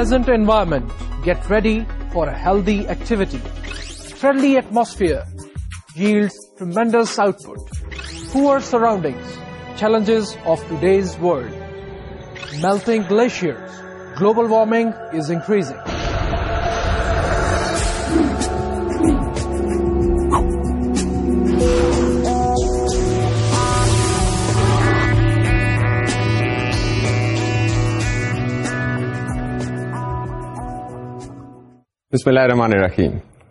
Present environment get ready for a healthy activity friendly atmosphere ہیلڈس ٹ مینڈلس output poor surroundings challenges of takes world melting glacier global warming is increasing بسم اللہ الرحمن الرحیم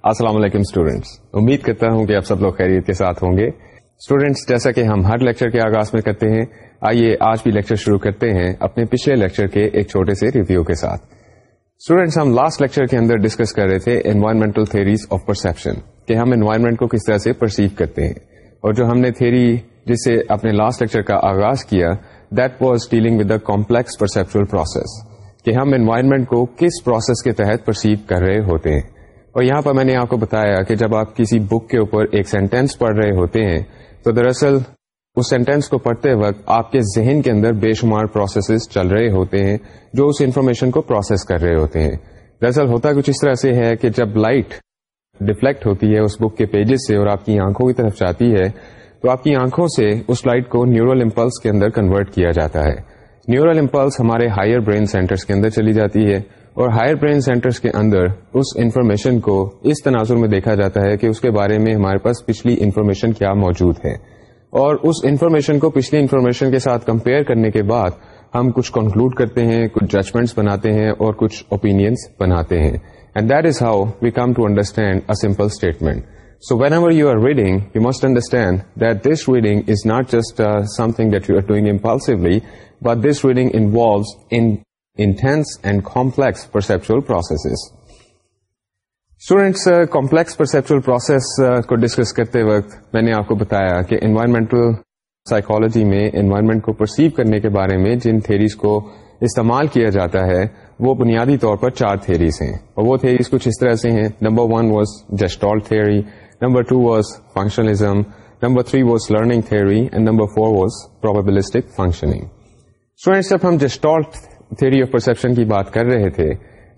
السلام علیکم students امید کرتا ہوں کہ آپ سب لوگ خیریت کے ساتھ ہوں گے اسٹوڈینٹس جیسا کہ ہم ہر لیکچر کے آغاز میں کرتے ہیں آئیے آج بھی لیکچر شروع کرتے ہیں اپنے پچھلے لیکچر کے ایک چھوٹے سے ریویو کے ساتھ اسٹوڈینٹس ہم لاسٹ لیکچر کے اندر ڈسکس کر رہے تھے انوائرمنٹل تھیریز آف پرسپشن کہ ہم انوائرمنٹ کو کس طرح سے پرسیو کرتے ہیں اور جو ہم نے تھیری جسے اپنے لاسٹ لیکچر کا آغاز کیا that was dealing with the complex perceptual process کہ ہم انوائرمنٹ کو کس پروسیس کے تحت پرسیو کر رہے ہوتے ہیں اور یہاں پر میں نے آپ کو بتایا کہ جب آپ کسی بک کے اوپر ایک سینٹینس پڑھ رہے ہوتے ہیں تو دراصل اس سینٹینس کو پڑھتے وقت آپ کے ذہن کے اندر بے شمار پروسیسز چل رہے ہوتے ہیں جو اس انفارمیشن کو پروسیس کر رہے ہوتے ہیں دراصل ہوتا کچھ اس طرح سے ہے کہ جب لائٹ ڈیفلیکٹ ہوتی ہے اس بک کے پیجز سے اور آپ کی آنکھوں کی طرف جاتی ہے تو آپ کی آنکھوں سے اس لائٹ کو نیورل امپلس کے اندر کنورٹ کیا جاتا ہے نیورل امپلس ہمارے ہائر برین سینٹرس کے اندر چلی جاتی ہے اور ہائر برین سینٹرس کے اندر اس انفارمیشن کو اس تناظر میں دیکھا جاتا ہے کہ اس کے بارے میں ہمارے پاس پچھلی انفارمیشن کیا موجود ہے اور اس انفارمیشن کو پچھلی انفارمیشن کے ساتھ کمپیئر کرنے کے بعد ہم کچھ کنکلوڈ کرتے ہیں کچھ ججمنٹس بناتے ہیں اور کچھ اوپینئنس بناتے ہیں and that is how we come to understand a simple statement so when you are reading you must understand that this reading is not just something impulsively but this reading involves intense and complex perceptual process students complex perceptual process کو discuss کرتے وقت میں نے آپ کو بتایا کہ environmental psychology میں انوائرمنٹ کو پرسیو کرنے کے بارے میں جن تھیریز کو استعمال کیا جاتا ہے وہ بنیادی طور پر چار تھیریز ہیں اور وہ تھیریز کچھ اس طرح سے ہیں number one was gestalt theory number two was functionalism number three was learning theory and number four was probabilistic functioning students جب ہم جسٹالٹ تھیوری آف پرسپشن کی بات کر رہے تھے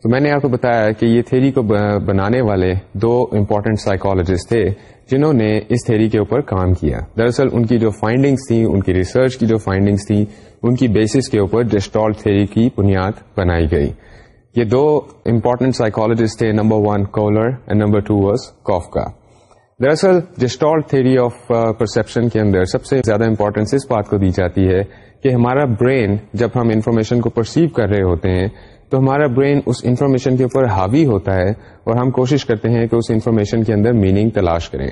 تو میں نے آپ کو بتایا کہ یہ تھیری کو بنانے والے دو امپورٹنٹ سائیکالوجسٹ تھے جنہوں نے اس تھیری کے اوپر کام کیا دراصل ان کی جو فائنڈنگس تھیں ان کی ریسرچ کی جو فائنڈنگس تھیں ان کی بیسس کے اوپر ڈسٹال کی بنیاد بنائی گئی یہ دو امپورٹنٹ سائیکالوجسٹ تھے number one Kohler and number two Os Koffka دراصل جسٹال تھیری آف پرسپشن کے اندر سب سے زیادہ امپورٹینس اس بات کو دی جاتی ہے کہ ہمارا برین جب ہم انفارمیشن کو پرسیو کر رہے ہوتے ہیں تو ہمارا برین اس انفارمیشن کے اوپر حاوی ہوتا ہے اور ہم کوشش کرتے ہیں کہ اس انفارمیشن کے اندر میننگ تلاش کریں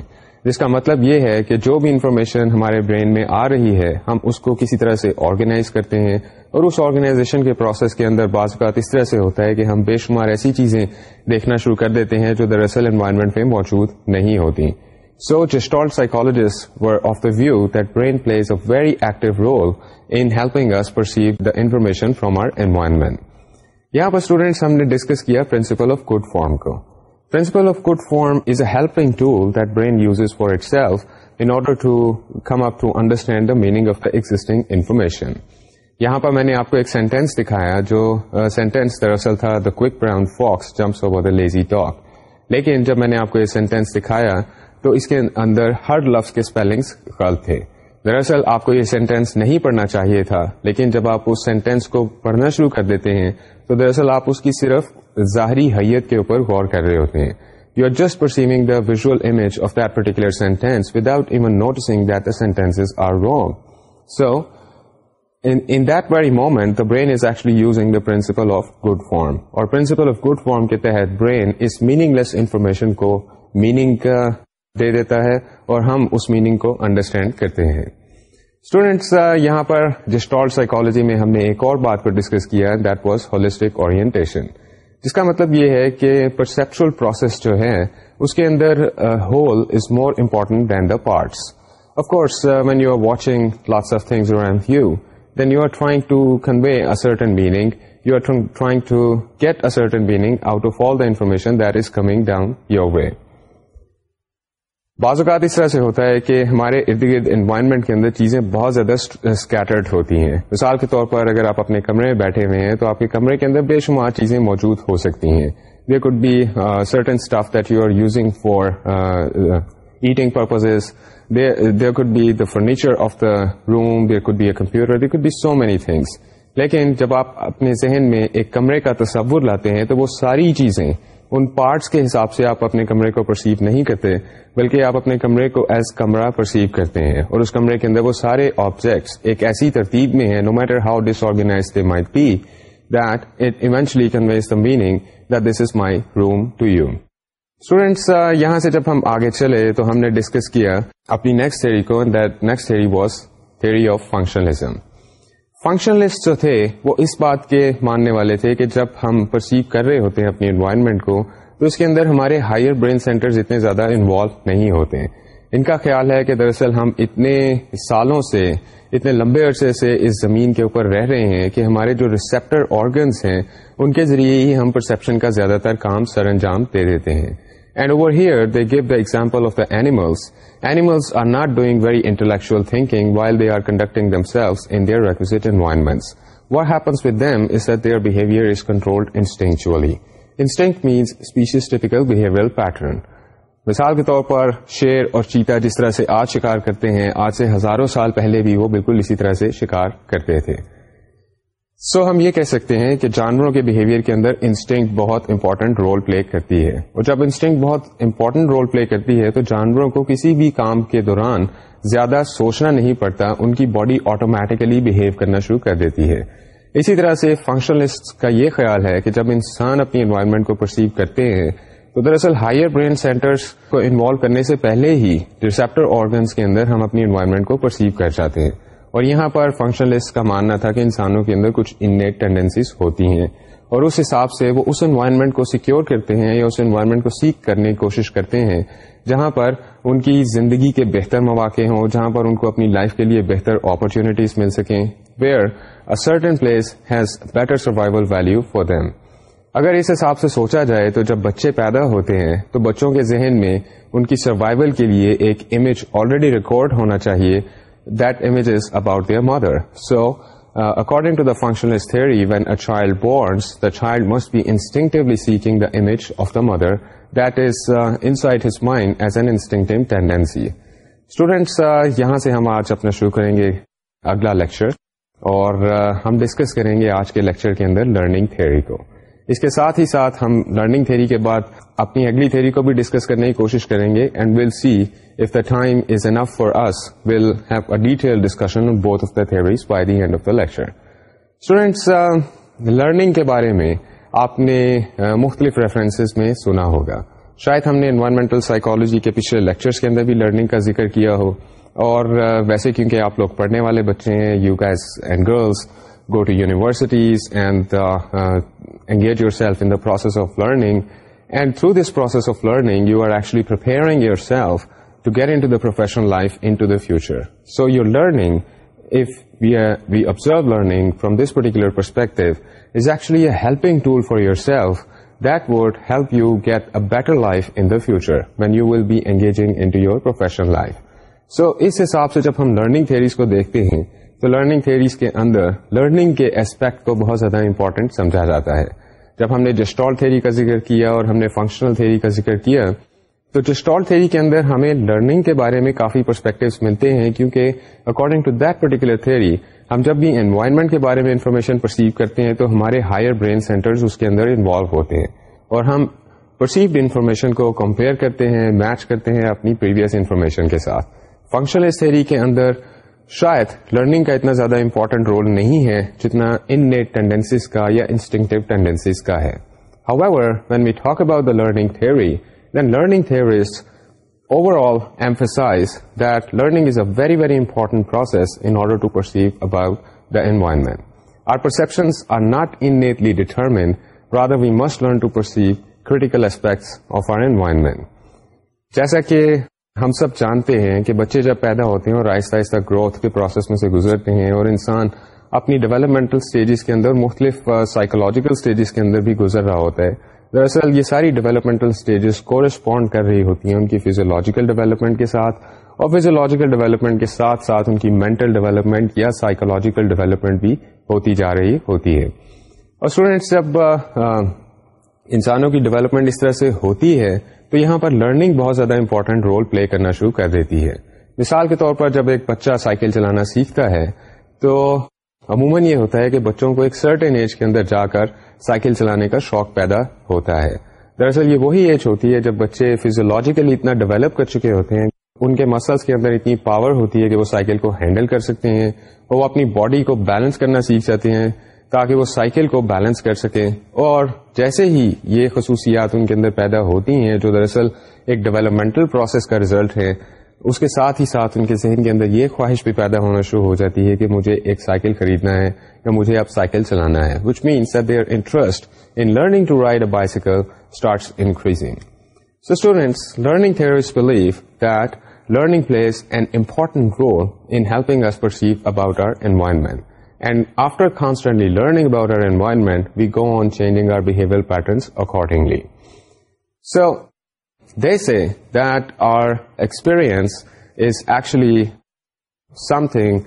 جس کا مطلب یہ ہے کہ جو بھی انفارمیشن ہمارے برین میں آ رہی ہے ہم اس کو کسی طرح سے آرگنائز کرتے ہیں اور اس آرگنائزیشن کے پروسیس کے اندر بعض اوقات اس طرح سے ہوتا ہے کہ ہم بے شمار ایسی چیزیں دیکھنا شروع کر دیتے ہیں جو دراصل انوائرمنٹ میں موجود نہیں ہوتی so were of the view that brain plays a very active role in helping us perceive the information from our environment یہاں پر اسٹوڈینٹس ہم نے ڈسکس کیا پرنسپل آف گڈ فارم کو principle of good form is a helping tool that brain uses for itself in order to to come up understand the meaning of the existing information یہاں پر میں نے آپ کو ایک sentence دکھایا جو سینٹینس دراصل تھا the the quick brown fox jumps over lazy لیکن جب میں نے آپ کو یہ سینٹینس دکھایا تو اس کے اندر ہر لفظ کے اسپیلنگس غلط تھے دراصل آپ کو یہ سینٹینس نہیں پڑھنا چاہیے تھا لیکن جب آپ اس سینٹینس کو پڑھنا شروع کر دیتے ہیں تو دراصل آپ اس کی صرف ظاہری حیت کے اوپر غور کر رہے ہوتے ہیں you are just perceiving the visual image of that particular sentence without even noticing that the sentence are wrong so in دوم brain is actually using the principle of good form اور principle of good form کے تحت brain اس meaningless information کو meaning دے دیتا ہے اور ہم اس میننگ کو انڈرسٹینڈ کرتے ہیں اسٹوڈینٹس یہاں پر جسٹال سائکالوجی میں ہم نے ایک اور بات پر ڈسکس کیا دیٹ was ہولسٹک orientation. جس کا مطلب یہ ہے کہ پرسپچل پروسیس جو ہے اس کے اندر whole is more important than the parts of course when you are watching lots of things you then you are trying to convey a certain meaning. You are trying to get a certain meaning out of all the information that is coming down your way. بعض اوقات اس طرح سے ہوتا ہے کہ ہمارے ارد گرد انوائرمنٹ کے اندر چیزیں بہت زیادہ اسکیٹرڈ ہوتی ہیں مثال کے طور پر اگر آپ اپنے کمرے میں بیٹھے ہوئے ہیں تو آپ کے کمرے کے اندر بے شمار چیزیں موجود ہو سکتی ہیں they could be certain stuff that you are using for eating purpose the could be the furniture of the room there could be could be so many things لیکن جب آپ اپنے ذہن میں ایک کمرے کا تصور لاتے ہیں تو وہ ساری چیزیں ان پارٹس کے حساب سے آپ اپنے کمرے کو پرسیو نہیں کرتے بلکہ آپ اپنے کمرے کو ایز کمرہ پرسیو کرتے ہیں اور اس کمرے کے اندر وہ سارے آبجیکٹس ایک ایسی ترتیب میں ہیں no matter how disorganize they my that it eventually conveys the meaning that this is my room to you students یہاں سے جب ہم آگے چلے تو ہم نے ڈسکس کیا اپنی نیکسٹ تھری فنکشنلزم فنکشنلسٹ جو تھے وہ اس بات کے ماننے والے تھے کہ جب ہم پرسیو کر رہے ہوتے ہیں اپنی انوائرمنٹ کو تو اس کے اندر ہمارے ہائر برین سینٹر اتنے زیادہ انوالو نہیں ہوتے ہیں ان کا خیال ہے کہ دراصل ہم اتنے سالوں سے اتنے لمبے عرصے سے اس زمین کے اوپر رہ رہے ہیں کہ ہمارے جو ریسپٹر آرگنس ہیں ان کے ذریعے ہی ہم پرسپشن کا زیادہ تر کام سر انجام دے دیتے ہیں and over here requisite environments. What example of them is are not doing very intellectual instinctually. Instinct means species means behavioral pattern مثال کے طور پر شیر اور چیتا جس طرح سے آج شکار کرتے ہیں آج سے ہزاروں سال پہلے بھی وہ بالکل اسی طرح سے شکار کرتے تھے سو ہم یہ کہہ سکتے ہیں کہ جانوروں کے بہیویئر کے اندر انسٹنگ بہت امپورٹنٹ رول پلے کرتی ہے اور جب انسٹنگ بہت امپورٹنٹ رول پلے کرتی ہے تو جانوروں کو کسی بھی کام کے دوران زیادہ سوچنا نہیں پڑتا ان کی باڈی آٹومیٹیکلی بہیو کرنا شروع کر دیتی ہے اسی طرح سے فنکشنلسٹ کا یہ خیال ہے کہ جب انسان اپنی انوائرمنٹ کو پرسیو کرتے ہیں تو دراصل ہائر برین سینٹرز کو انوالو کرنے سے پہلے ہی ریسپٹر آرگنس کے اندر ہم اپنی انوائرمنٹ کو پرسیو کر جاتے ہیں اور یہاں پر فنکشنلسٹ کا ماننا تھا کہ انسانوں کے اندر کچھ ان ٹینڈنسیز ہوتی ہیں اور اس حساب سے وہ اس انوائرمنٹ کو سیکیور کرتے ہیں یا اس انوائرمنٹ کو سیکھ کرنے کی کوشش کرتے ہیں جہاں پر ان کی زندگی کے بہتر مواقع ہوں جہاں پر ان کو اپنی لائف کے لیے بہتر اپرچونیٹیز مل سکیں where a certain place has better survival value for them اگر اس حساب سے سوچا جائے تو جب بچے پیدا ہوتے ہیں تو بچوں کے ذہن میں ان کی سروائول کے لیے ایک امیج آلریڈی ریکارڈ ہونا چاہیے that image about their mother so according to the function is theory when a child borns the child must be instinctively searching the image of the mother that is innate his mind as an instinct tendency students یہاں سے ہم آج اپنا شروع کریں گے اگلا lecture اور ہم ڈسکس کریں گے آج کے لیکچر کے اندر لرننگ تھریری کو اس کے ساتھ ہی ساتھ ہم لرننگ تھیری کے بعد اپنی اگلی تھیری کو بھی ڈسکس کرنے کی کوشش کریں گے and we'll see if the time is enough for us will have a detail discussion both of the theories by the end of the lecture students learning کے بارے میں آپ نے uh, مختلف ریفرنسز میں سنا ہوگا شاید ہم نے انوائرمنٹل سائیکالوجی کے پچھلے لیکچرز کے اندر بھی لرننگ کا ذکر کیا ہو اور uh, ویسے کیونکہ آپ لوگ پڑھنے والے بچے ہیں you guys and girls go to universities and engage yourself in the process of learning and through this process of learning you are actually yourself to get in professional life in the future so your learning we observe learning from this particular perspective is actually a helping tool for yourself that would help you get a better life in the future when you will be engaging into your professional life so اس حساب سے جب ہم learning theories کو دیکھتے ہیں تو learning theories کے اندر لرننگ کے ایسپیکٹ کو بہت زیادہ امپورٹنٹ سمجھا جاتا ہے جب ہم نے جسٹال تھیری کا ذکر کیا اور ہم نے فنکشنل تھیری کا ذکر کیا تو جسٹال تھیری کے اندر ہمیں لرننگ کے بارے میں کافی پرسپیکٹو ملتے ہیں کیونکہ according to that particular theory ہم جب بھی انوائرمنٹ کے بارے میں انفارمیشن پرسیو کرتے ہیں تو ہمارے ہائر برین سینٹر اس کے اندر انوالو ہوتے ہیں اور ہم پرسیوڈ انفارمیشن کو کمپیئر کرتے ہیں میچ کرتے ہیں اپنی پریویس انفارمیشن کے ساتھ فنکشنل تھیری کے اندر شاید لرننگ کا اتنا زیادہ امپورٹنٹ رول نہیں ہے جتنا ان نیٹ ٹینڈینسیز کا یا انسٹنگ ٹینڈینسیز کا ہے however when we talk about the learning theory then learning theories overall emphasise that learning is a very very important process in order to perceive اب the environment our perceptions are not innately determine we must learn to perceive critical aspect of our environment جیسا کہ ہم سب جانتے ہیں کہ بچے جب پیدا ہوتے ہیں اور آہستہ آہستہ گروتھ کے پروسیس میں سے گزرتے ہیں اور انسان اپنی ڈیولپمنٹل اسٹیجز کے اندر مختلف سائیکولوجیکل اسٹیجز کے اندر بھی گزر رہا ہوتا ہے دراصل یہ ساری ڈیولپمنٹل اسٹیجز کورسپونڈ کر رہی ہوتی ہیں ان کی فیزیولوجیکل ڈیولپمنٹ کے ساتھ اور فیزیولوجیکل ڈیولپمنٹ کے ساتھ ساتھ ان کی مینٹل ڈیولپمنٹ یا سائیکولوجیکل ڈیولپمنٹ بھی ہوتی جا رہی ہوتی ہے اور اسٹوڈینٹس جب انسانوں کی ڈیولپمنٹ اس طرح سے ہوتی ہے تو یہاں پر لرننگ بہت زیادہ امپورٹینٹ رول پلے کرنا شروع کر دیتی ہے مثال کے طور پر جب ایک بچہ سائیکل چلانا سیکھتا ہے تو عموماً یہ ہوتا ہے کہ بچوں کو ایک سرٹن ایج کے اندر جا کر سائیکل چلانے کا شوق پیدا ہوتا ہے دراصل یہ وہی ایج ہوتی ہے جب بچے فیزیولوجیکلی اتنا ڈیولپ کر چکے ہوتے ہیں ان کے مسلس کے اندر اتنی پاور ہوتی ہے کہ وہ سائیکل کو ہینڈل کر سکتے ہیں اور وہ اپنی باڈی کو بیلنس کرنا سیکھ جاتے ہیں تاکہ وہ سائیکل کو بیلنس کر سکیں اور جیسے ہی یہ خصوصیات ان کے اندر پیدا ہوتی ہیں جو دراصل ایک ڈیولپمنٹل پروسیس کا ریزلٹ ہے اس کے ساتھ ہی ساتھ ان کے ذہن کے اندر یہ خواہش بھی پیدا ہونا شروع ہو جاتی ہے کہ مجھے ایک سائیکل خریدنا ہے یا مجھے اب سائیکل چلانا ہے which means that their interest in learning to ride a bicycle start increasing so students learning believe that learning plays an important role in helping us perceive about our environment and after constantly learning about our environment we go on changing our behaviour patterns accordingly so the see that our experience is actually something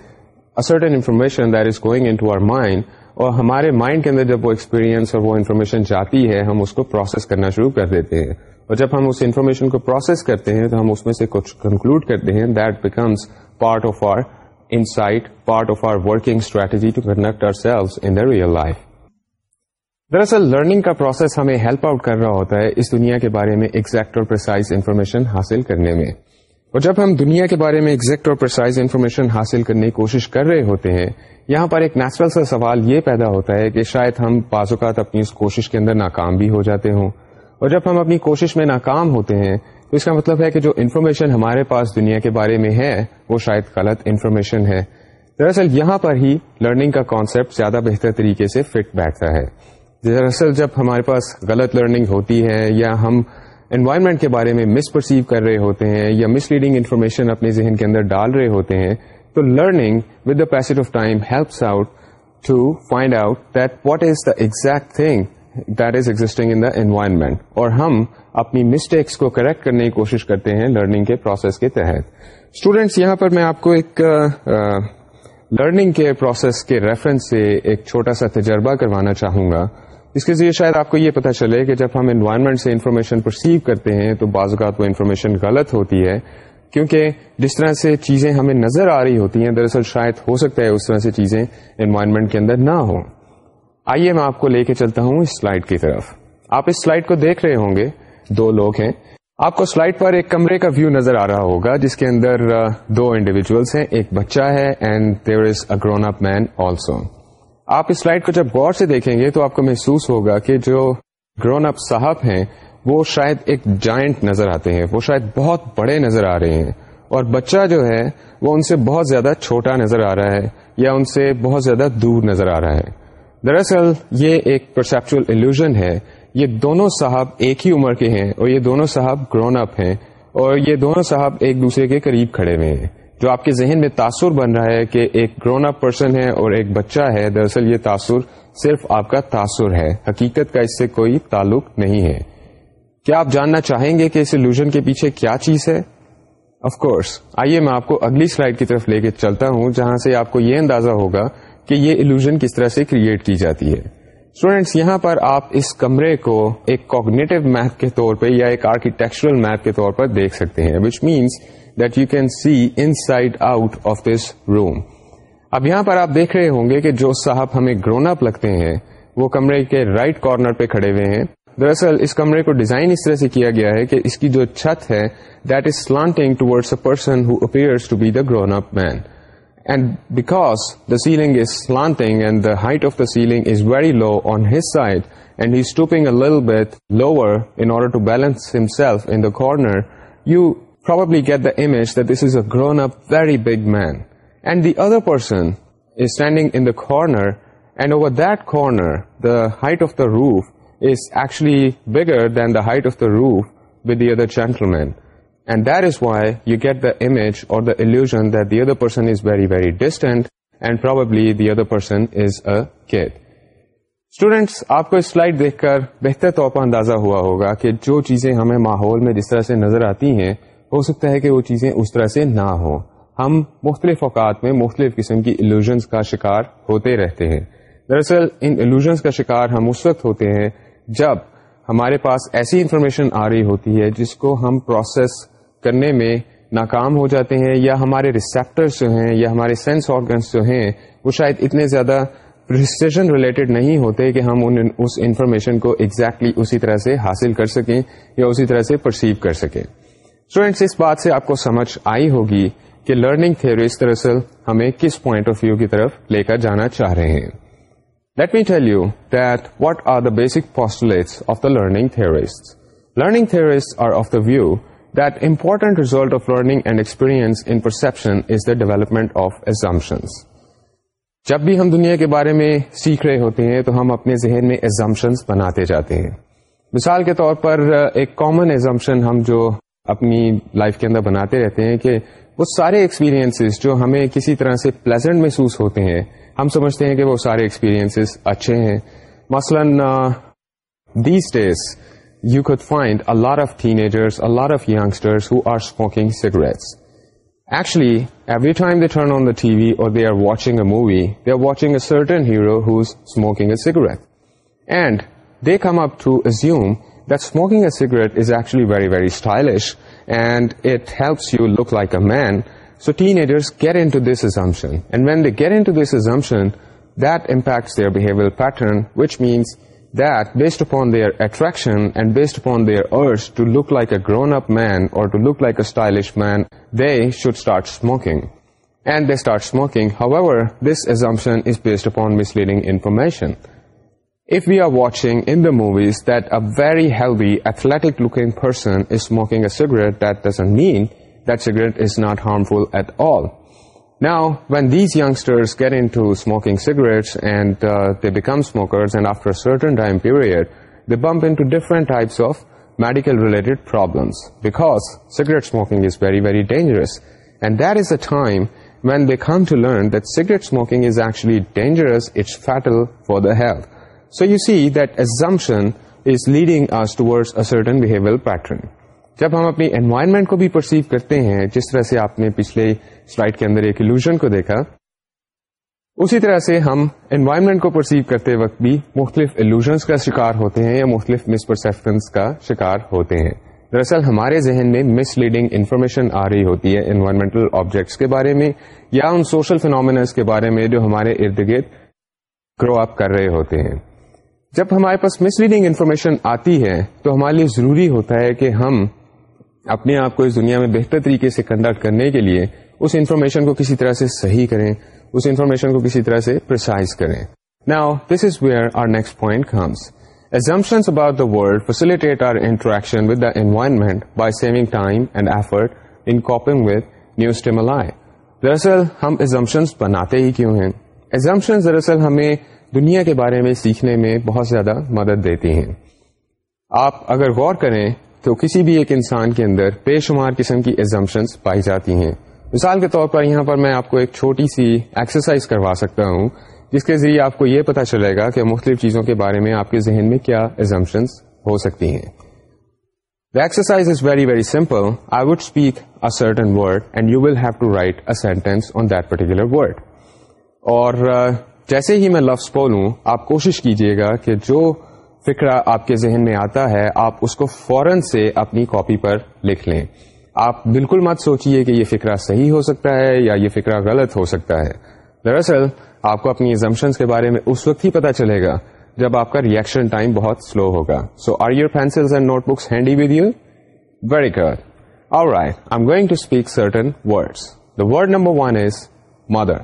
eaten information that is going into our mind اور ہمارے mind کے اندر جب وہ experience اور وہ information جاتی ہے ہم اس کو پروسیس کرنا شروع کر دیتے ہیں اور جب ہم اس انفارمیشن کو پروسیس کرتے ہیں تو ہم اس میں سے کچھ کنکلوڈ کرتے ہیں that becomes part of our insight part part of working strategy to conduct ourselves in in real life دراصل لرننگ کا پروسیس ہمیں ہیلپ آؤٹ کر رہا ہوتا ہے اس دنیا کے بارے میں ایگزیکٹ اور پرسائز انفارمیشن حاصل کرنے میں اور جب ہم دنیا کے بارے میں ایگزیکٹ اور پرسائز انفارمیشن حاصل کرنے کی کوشش کر رہے ہوتے ہیں یہاں پر ایک نیچرل سا سوال یہ پیدا ہوتا ہے کہ شاید ہم بعض اوقات اپنی اس کوشش کے اندر ناکام بھی ہو جاتے ہوں اور جب ہم اپنی کوشش میں ناکام ہوتے ہیں تو اس کا مطلب ہے کہ جو انفارمیشن ہمارے پاس دنیا کے بارے میں ہے وہ شاید غلط انفارمیشن ہے دراصل یہاں پر ہی لرننگ کا کانسیپٹ زیادہ بہتر طریقے سے فٹ بیٹھتا ہے دراصل جب ہمارے پاس غلط لرننگ ہوتی ہے یا ہم انوائرمنٹ کے بارے میں مس پرسیو کر رہے ہوتے ہیں یا مس لیڈنگ انفارمیشن اپنے ذہن کے اندر ڈال رہے ہوتے ہیں تو learning with the pace of time helps out to find out that what is the exact thing environment اور ہم اپنی مسٹیکس کو کریکٹ کرنے کی کوشش کرتے ہیں لرننگ کے پروسیس کے تحت اسٹوڈینٹس یہاں پر میں آپ کو ایک لرننگ کے پروسیس کے ریفرنس سے ایک چھوٹا سا تجربہ کروانا چاہوں گا اس کے ذریعے شاید آپ کو یہ پتا چلے کہ جب ہم انوائرمنٹ سے انفارمیشن پرسیو کرتے ہیں تو بعض اوقات وہ انفارمیشن غلط ہوتی ہے کیونکہ جس طرح سے چیزیں ہمیں نظر آ رہی ہوتی ہیں دراصل شاید ہو سکتا ہے اس طرح سے چیزیں انوائرمنٹ کے اندر نہ ہوں آئیے میں آپ کو لے کے چلتا ہوں اس سلائڈ کی طرف آپ اس سلائڈ کو دیکھ رہے ہوں گے دو لوگ ہیں آپ کو سلائڈ پر ایک کمرے کا ویو نظر آ رہا ہوگا جس کے اندر دو انڈیویجلس ہیں ایک بچہ ہے and is a grown up man also آپ اس سلائڈ کو جب غور سے دیکھیں گے تو آپ کو محسوس ہوگا کہ جو گرون اپ صاحب ہیں وہ شاید ایک جائنٹ نظر آتے ہیں وہ شاید بہت بڑے نظر آ رہے ہیں اور بچہ جو ہے وہ ان سے بہت زیادہ چھوٹا نظر آ رہا ہے یا ان سے بہت زیادہ دور نظر آ رہا ہے دراصل یہ ایک پرسپچل ایلوژن ہے یہ دونوں صاحب ایک ہی عمر کے ہیں اور یہ دونوں صاحب گرون اپ ہیں اور یہ دونوں صاحب ایک دوسرے کے قریب کھڑے ہوئے ہیں جو آپ کے ذہن میں تاثر بن رہا ہے کہ ایک گرون اپ پرسن ہے اور ایک بچہ ہے دراصل یہ تاثر صرف آپ کا تاثر ہے حقیقت کا اس سے کوئی تعلق نہیں ہے کیا آپ جاننا چاہیں گے کہ اس ایلوژن کے پیچھے کیا چیز ہے آف کورس آئیے میں آپ کو اگلی سلائیڈ کی طرف لے کے چلتا ہوں جہاں سے آپ کو یہ اندازہ ہوگا کہ یہ الوژن کس طرح سے کریٹ کی جاتی ہے اسٹوڈینٹس یہاں پر آپ اس کمرے کو ایک کوگنیٹو میپ کے طور پہ یا ایک آرکیٹیکچرل میپ کے طور پر دیکھ سکتے ہیں which means that you can see inside out of this room اب یہاں پر آپ دیکھ رہے ہوں گے کہ جو صاحب ہمیں گرون اپ لگتے ہیں وہ کمرے کے رائٹ right کارنر پہ کھڑے ہوئے ہیں دراصل اس کمرے کو ڈیزائن اس طرح سے کیا گیا ہے کہ اس کی جو چھت ہے that is slanting towards a person who appears to be the grown up man And because the ceiling is slanting and the height of the ceiling is very low on his side, and he's stooping a little bit lower in order to balance himself in the corner, you probably get the image that this is a grown-up, very big man. And the other person is standing in the corner, and over that corner, the height of the roof is actually bigger than the height of the roof with the other gentleman. And that is why you get the image or the illusion other person is very very distant and person students آپ کو slide دیکھ کر بہتر طور پر اندازہ ہوا ہوگا کہ جو چیزیں ہمیں ماحول میں جس طرح سے نظر آتی ہیں ہو سکتا ہے کہ وہ چیزیں اس طرح سے نہ ہوں ہم مختلف اوقات میں مختلف قسم کی الیوژ کا شکار ہوتے رہتے ہیں دراصل ان ایلوژنس کا شکار ہم اس وقت ہوتے ہیں جب ہمارے پاس ایسی انفارمیشن آ رہی ہوتی ہے جس کو ہم پروسیس کرنے میں ناکام ہو جاتے ہیں یا ہمارے ریسیپٹرس جو ہیں یا ہمارے سینس آرگنس جو ہیں وہ شاید اتنے زیادہ پرسیشن ریلیٹڈ نہیں ہوتے کہ ہم ان اس انفارمیشن کو ایگزیکٹلی exactly اسی طرح سے حاصل کر سکیں یا اسی طرح سے پرسیو کر سکیں اسٹوڈینٹس اس بات سے آپ کو سمجھ آئی ہوگی کہ لرننگ تھیوریز دراصل ہمیں کس پوائنٹ آف ویو کی طرف لے کر جانا چاہ رہے ہیں let me tell you that what are the basic of the learning learning are of the view that important result of learning and experience in perception is the development of assumptions. جب بھی ہم دنیا کے بارے میں سیکھ رہے ہوتے ہیں تو ہم اپنے ذہن میں ایزمپشنس بناتے جاتے ہیں مثال کے طور پر ایک کامن ایزمپشن ہم جو اپنی لائف کے اندر بناتے رہتے ہیں کہ وہ سارے ایکسپیرئنس جو ہمیں کسی طرح سے پلیزنٹ محسوس ہوتے ہیں ہم سمجھتے ہیں کہ وہ سارے ایکسپیرئنس اچھے ہیں مثلاً these days you could find a lot of teenagers, a lot of youngsters who are smoking cigarettes. Actually, every time they turn on the TV or they are watching a movie, they are watching a certain hero who's smoking a cigarette. And they come up to assume that smoking a cigarette is actually very, very stylish and it helps you look like a man. So teenagers get into this assumption. And when they get into this assumption, that impacts their behavioral pattern, which means that based upon their attraction and based upon their urge to look like a grown-up man or to look like a stylish man, they should start smoking. And they start smoking. However, this assumption is based upon misleading information. If we are watching in the movies that a very healthy, athletic-looking person is smoking a cigarette, that doesn't mean that cigarette is not harmful at all. Now, when these youngsters get into smoking cigarettes and uh, they become smokers, and after a certain time period, they bump into different types of medical-related problems, because cigarette smoking is very, very dangerous. And that is a time when they come to learn that cigarette smoking is actually dangerous, it's fatal for the health. So you see that assumption is leading us towards a certain behavioral pattern. جب ہم اپنی environment کو بھی perceive کرتے ہیں جس طرح سے آپ نے پچھلے سلائڈ کے اندر ایک الوژن کو دیکھا اسی طرح سے ہم انوائرمنٹ کو پرسیو کرتے وقت بھی مختلف الوژنس کا شکار ہوتے ہیں یا مختلف مس پرسپشنس کا شکار ہوتے ہیں دراصل ہمارے ذہن میں مس لیڈنگ انفارمیشن آ رہی ہوتی ہے انوائرمنٹل آبجیکٹس کے بارے میں یا ان سوشل فینومینس کے بارے میں جو ہمارے ارد گرد گرو اپ کر رہے ہوتے ہیں جب ہمارے پاس مس لیڈنگ انفارمیشن آتی ہے تو ہمارے لیے ضروری ہوتا ہے کہ ہم اپنے آپ کو اس دنیا میں بہتر طریقے سے کنڈکٹ کرنے کے لیے اس انفارمیشن کو کسی طرح سے صحیح کریں اس انفارمیشن کو کسی طرح سے پرسائز کریں now this is where our next point comes assumptions about the world facilitate our interaction with the environment by saving time and effort in coping with new stimuli دراصل ہم ایزمپشنس بناتے ہی کیوں ہیں ایزمپشنس دراصل ہمیں دنیا کے بارے میں سیکھنے میں بہت زیادہ مدد دیتی ہیں آپ اگر غور کریں تو کسی بھی ایک انسان کے اندر بے شمار قسم کی ایزمپشنس پائی جاتی ہیں مثال کے طور پر یہاں پر میں آپ کو ایک چھوٹی سی ایکسرسائز کروا سکتا ہوں جس کے ذریعے آپ کو یہ پتا چلے گا کہ مختلف چیزوں کے بارے میں آپ کے ذہن میں کیا ایزمشنس ہو سکتی ہیں exercise is very very simple I would certain word and you will have to write a sentence on that particular word اور جیسے ہی میں لفظ بولوں آپ کوشش کیجیے گا کہ جو فکرہ آپ کے ذہن میں آتا ہے آپ اس کو فوراً سے اپنی کاپی پر لکھ لیں آپ بالکل مت سوچیے کہ یہ فکرہ صحیح ہو سکتا ہے یا یہ فکرہ غلط ہو سکتا ہے دراصل آپ کو اپنی ایگزمپشنس کے بارے میں اس وقت ہی پتا چلے گا جب آپ کا ریئیکشن ٹائم بہت سلو ہوگا so are your pencils and notebooks handy with you very good آؤ I am going to speak certain words number one is mother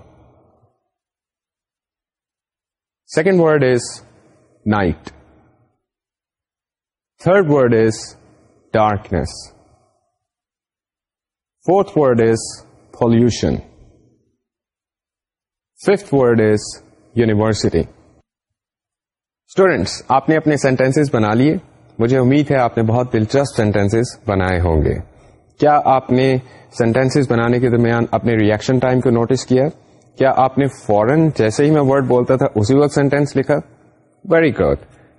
second word is night third word is darkness fourth word is pollution fifth word is university students آپ نے اپنے sentences بنا لیے مجھے امید ہے آپ نے بہت دلچسپ سینٹینسز بنائے ہوں گے کیا آپ نے سینٹینسز بنانے کے درمیان اپنے ریئیکشن ٹائم کو نوٹس کیا کیا آپ نے فورن جیسے ہی میں ورڈ بولتا تھا اسی وقت سینٹینس لکھا ویری گڈ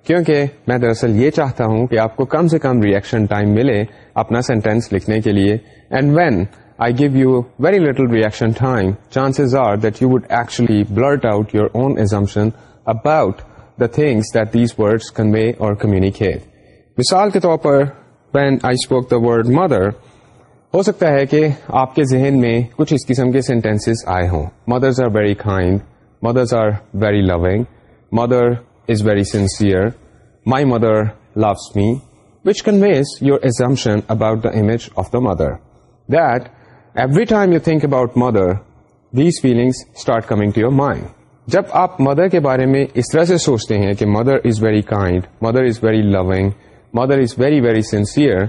کیونکہ میں دراصل یہ چاہتا ہوں کہ آپ کو کم سے کم ریئیکشن ٹائم ملے اپنا سینٹینس لکھنے کے لیے and when I give you very little reaction time chances are that you would actually blurt out your own assumption about the things that these word convey or communicate مثال کے طور پر when I spoke the word mother ہو سکتا ہے کہ آپ کے ذہن میں کچھ اس قسم کے سینٹینسز آئے ہوں mothers are very kind mothers are very loving mother is very sincere my mother me, me conveys your your assumption about the image of the mother every time you think about mother these feelings start coming to your mind جب آپ mother کے بارے میں اس طرح سے سوچتے ہیں کہ mother is very kind mother is very loving mother is very very sincere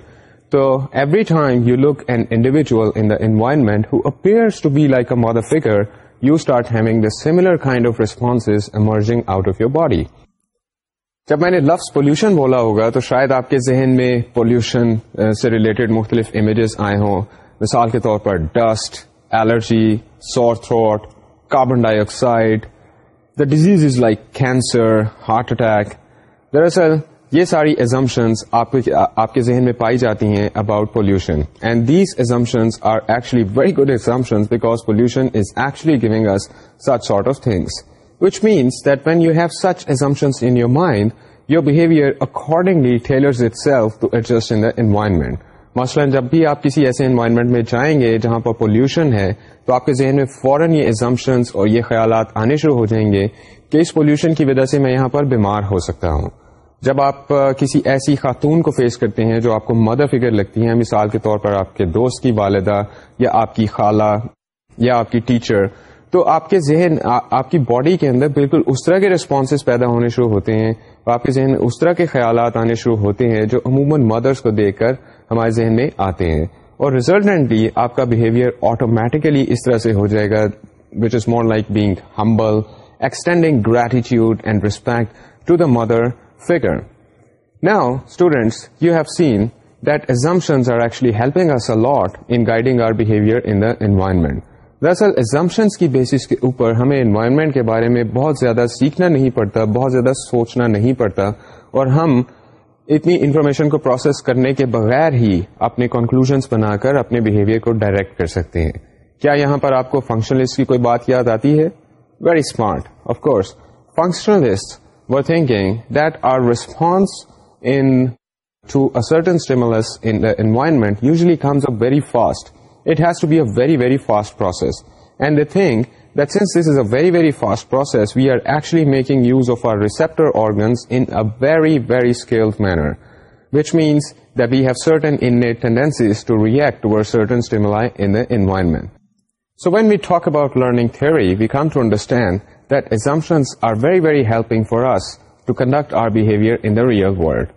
تو every time you look an individual in the environment to be like a mother figure you start having the similar kind of response emerging out of your body جب میں نے لفظ pollution بولا ہوگا تو شاید آپ کے ذہن میں پولوشن سے ریلیٹڈ مختلف امیجز آئے ہوں مثال کے طور پر dust allergy sore throat carbon dioxide the disease is like cancer heart attack دراصل یہ ساری ایزمپشنس آپ کے ذہن میں پائی جاتی ہیں about pollution and these assumptions are actually very good exemption because pollution is actually giving such sort of things that when you you have such in in your mind your accordingly tailors self to adjust in the environment مثلاً جب بھی آپ کسی ایسے environment میں جائیں گے جہاں پر پولوشن ہے تو آپ کے ذہن میں فوراً یہ ایزمپشنس اور یہ خیالات آنے شروع ہو جائیں گے کہ اس پولوشن کی وجہ سے میں یہاں پر بیمار ہو سکتا ہوں جب آپ کسی ایسی خاتون کو فیس کرتے ہیں جو آپ کو مدر فگر لگتی ہیں مثال کے طور پر آپ کے دوست کی والدہ یا آپ کی خالہ یا آپ کی ٹیچر تو آپ کے ذہن آپ کی باڈی کے اندر بالکل اس طرح کے ریسپانسز پیدا ہونے شروع ہوتے ہیں آپ کے ذہن اس طرح کے خیالات آنے شروع ہوتے ہیں جو عموماً مدرس کو دیکھ کر ہمارے ذہن میں آتے ہیں اور ریزلٹنٹلی آپ کا بہیویئر آٹومیٹیکلی اس طرح سے ہو جائے گا which is more like being humble extending gratitude and respect to the mother figure now students you have seen Saint assumptions guiding دراصل ایگزامپشنس کی بیسس کے اوپر ہمیں انوائرمنٹ کے بارے میں بہت زیادہ سیکھنا نہیں پڑتا بہت زیادہ سوچنا نہیں پڑتا اور ہم اتنی انفارمیشن کو پروسیس کرنے کے بغیر ہی اپنے کنکلوژ بنا کر اپنے بہیویئر کو ڈائریکٹ کر سکتے ہیں کیا یہاں پر آپ کو فنکشنلسٹ کی کوئی بات یاد آتی ہے very smart of course functionalist were thinking that our response to environment usually comes up very fast It has to be a very, very fast process. And they think that since this is a very, very fast process, we are actually making use of our receptor organs in a very, very scaled manner, which means that we have certain innate tendencies to react towards certain stimuli in the environment. So when we talk about learning theory, we come to understand that assumptions are very, very helping for us to conduct our behavior in the real world.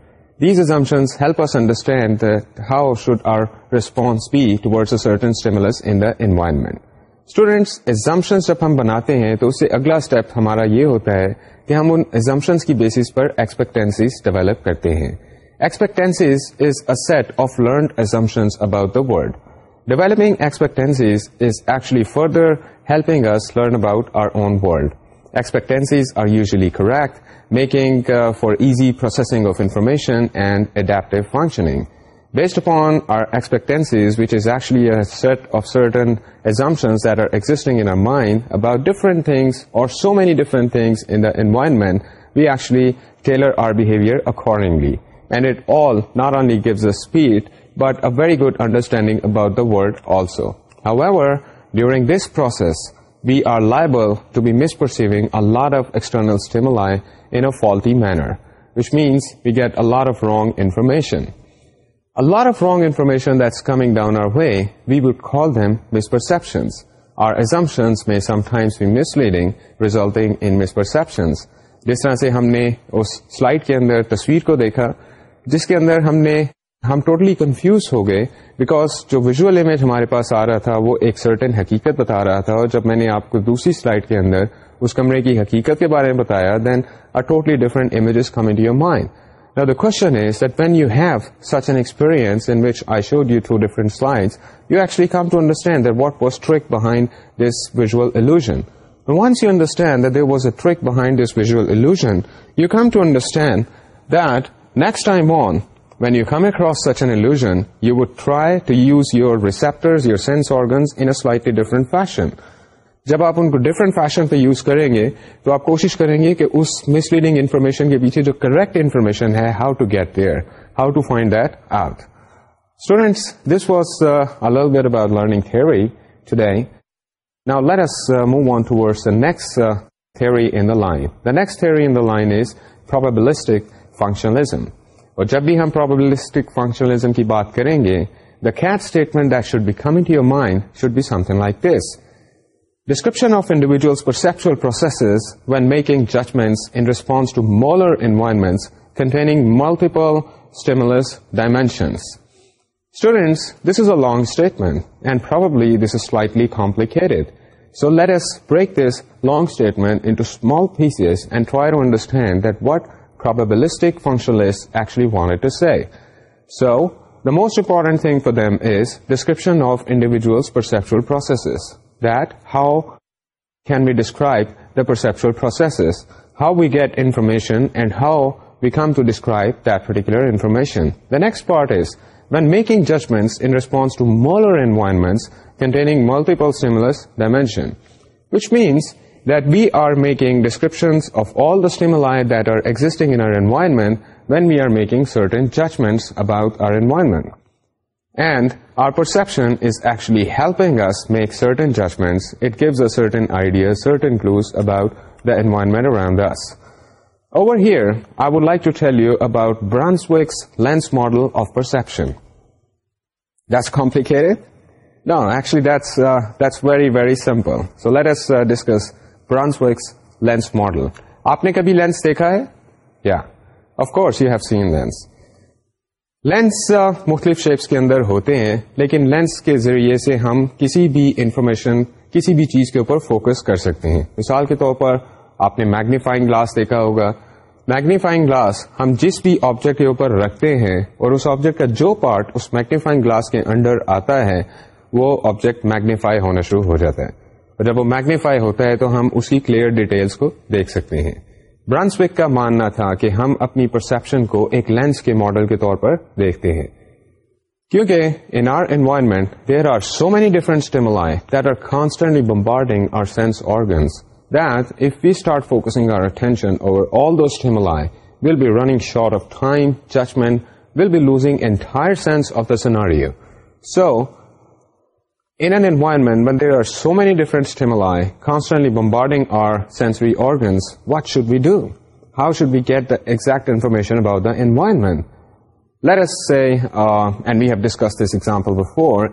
These ایپنس help us understand how should our response be ٹوسٹنسمنٹ students assumptions جب ہم بناتے ہیں تو اس سے اگلا step ہمارا یہ ہوتا ہے کہ ہم ان ایگزشنس کی بیسز پر ایکسپیکٹینسیز ڈیویلپ کرتے ہیں expectancies is a set of learned assumptions about the world developing expectancies is actually further helping us learn about our own world Expectancies are usually correct, making uh, for easy processing of information and adaptive functioning. Based upon our expectancies, which is actually a set of certain assumptions that are existing in our mind about different things or so many different things in the environment, we actually tailor our behavior accordingly. And it all not only gives us speed, but a very good understanding about the world also. However, during this process, we are liable to be misperceiving manner, which external we get we get of wrong wrong information lot of wrong information that's coming down our way, we would call them miss Our our may میں be misleading, misleading resulting جس طرح سے ہم نے اس slide کے اندر تصویر کو دیکھا جس کے اندر ہم نے ہم ٹوٹلی totally کنفیوز ہو گئے بیکاز جو ویژول امیج ہمارے پاس آ رہا تھا وہ ایک سرٹن حقیقت بتا رہا تھا اور جب میں نے آپ کو دوسری سلائڈ کے اندر اس کمرے کی حقیقت کے بارے میں بتایا then are totally different images come in your mind Now the question is that when you have such an experience in which I showed you two different slides, you actually come to understand that what was trick behind this visual illusion. And once you understand that there was a trick behind this visual illusion, you come to understand that next time on when you across across such an you you try try to use receptors, receptors your sense organs a slightly different fashion جب آپ ان کو different fashion پہ use کریں گے تو آپ کوشش کریں گے کہ اس مس لیڈنگ انفارمیشن کے پیچھے جو کریکٹ انفارمیشن ہے how to get there how to find that out students this was about learning today now let's move on to the next theory in the line the next theory in the line is probabilistic functionalism اور جب بھی ہم probabilistic functionalism کی بات کریں گے the Kate statement that should be come to your mind should be something like this description of individuals perceptual processes when making judgments in response to مالر environments containing multiple stimulus dimensions students this is a long statement and probably this is slightly complicated so let's break this long statement small pieces and to understand that what probabilistic functionalists actually wanted to say. So, the most important thing for them is description of individuals' perceptual processes. That, how can we describe the perceptual processes, how we get information, and how we come to describe that particular information. The next part is, when making judgments in response to molar environments containing multiple stimulus dimension, which means that we are making descriptions of all the stimuli that are existing in our environment when we are making certain judgments about our environment. And our perception is actually helping us make certain judgments. It gives us certain ideas, certain clues about the environment around us. Over here, I would like to tell you about Brunswick's lens model of perception. That's complicated? No, actually that's uh, very, very simple. So let us uh, discuss Brunswik's lens model آپ نے کبھی lens دیکھا ہے یا of course you have seen lens lens مختلف shapes کے اندر ہوتے ہیں لیکن لینس کے ذریعے سے ہم کسی بھی انفارمیشن کسی بھی چیز کے اوپر فوکس کر سکتے ہیں مثال کے طور پر آپ نے میگنیفائنگ گلاس دیکھا ہوگا میگنیفائنگ گلاس ہم جس بھی آبجیکٹ کے اوپر رکھتے ہیں اور اس آبجیکٹ کا جو پارٹ اس میگنیفائنگ گلاس کے انڈر آتا ہے وہ آبجیکٹ میگنیفائی ہونا شروع ہو جاتا ہے اور جب وہ میگنیفائی ہوتا ہے تو ہم اسی کلیئر ڈیٹیلس کو دیکھ سکتے ہیں برانسوک کا ماننا تھا کہ ہم اپنی پرسپشن کو ایک لینس کے ماڈل کے طور پر دیکھتے ہیں کیونکہ in our environment there are so different different that are constantly bombarding our sense organs that if we start focusing our attention over all though be be running short of of time judgment losing sense the آئرشن so an an environment but there are so many ڈفرنٹنگ what should we do how should we گیٹیکٹ information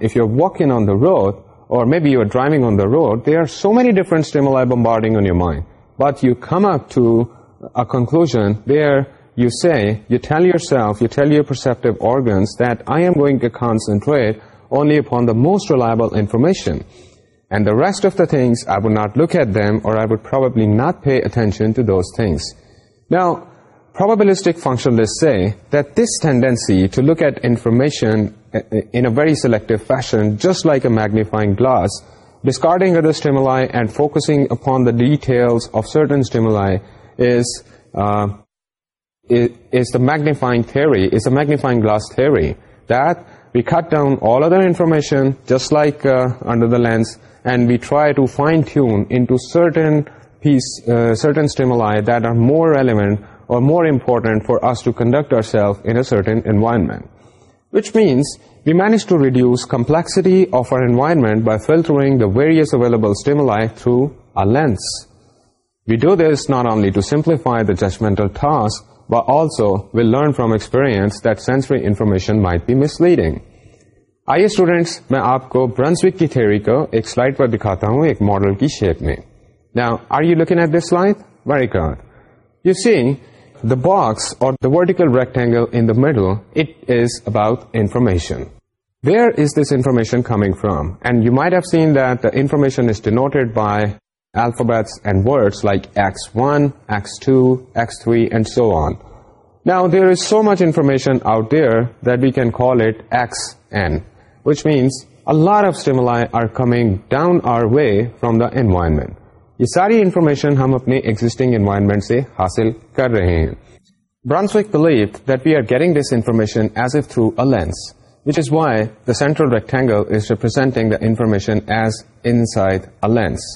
if you walk in road or me be you are driving on the road there are so many different bombarding my but you come up conclusion there are you see you tell yourself you tell you percept organ that I am going to concentrate only upon the most reliable information. And the rest of the things, I would not look at them, or I would probably not pay attention to those things. Now, probabilistic functionalists say that this tendency to look at information eh, eh, in a very selective fashion, just like a magnifying glass, discarding other stimuli and focusing upon the details of certain stimuli is uh, the magnifying glass theory, that we cut down all other information just like uh, under the lens, and we try to fine-tune into uh, certain stimuli that are more relevant or more important for us to conduct ourselves in a certain environment. Which means we manage to reduce complexity of our environment by filtering the various available stimuli through our lens. We do this not only to simplify the judgmental task, also well learn from experience my be misleading آئیے students میں آپ کو Brunswik کی theory کو ایک slide پر دکھاتا ہوں ایک ماڈل کی شیپ میں are you you looking at this very see the box اور the vertical rectangle in the middle it is about information where is this information coming from and you might have seen that the information is denoted by alphabets and would like so on there is so much information out there down our way from the environment یہ ساری information ہم اپنے existing سے حاصل کر رہے ہیں Brunswik we are getting this information as a through a lens which is why the central rectangle the information as انائڈ a lens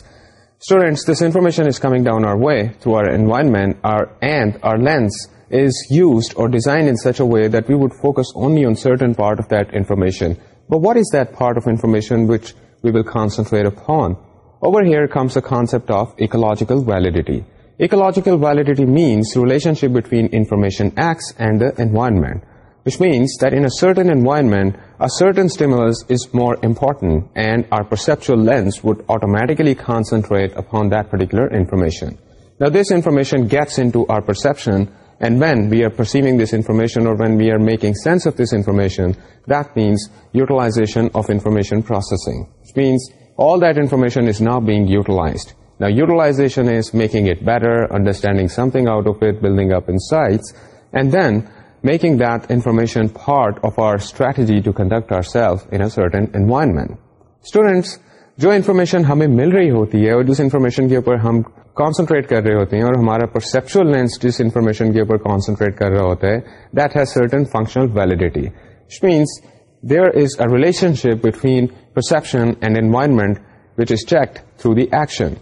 Students, this information is coming down our way through our environment, our lens is used or designed in such a way that we would focus only on certain part of that information. But what is that part of information which we will concentrate upon? Over here comes the concept of ecological validity. Ecological validity means relationship between information X and the environment which means that in a certain environment, a certain stimulus is more important, and our perceptual lens would automatically concentrate upon that particular information. Now, this information gets into our perception, and when we are perceiving this information or when we are making sense of this information, that means utilization of information processing, which means all that information is now being utilized. Now, utilization is making it better, understanding something out of it, building up insights, and then making that information part of our strategy to conduct are self انٹن environment students جو information ہمیں مل رہی ہوتی ہے اور جس information کے اوپر ہم کانسنٹریٹ کر رہے ہوتے ہیں اور ہمارا پرسپچل لینس جس انفارمیشن کے اوپر کانسنٹریٹ کر رہا ہوتا ہے that has certain functional validity means there is a relationship between perception and environment which is check through the action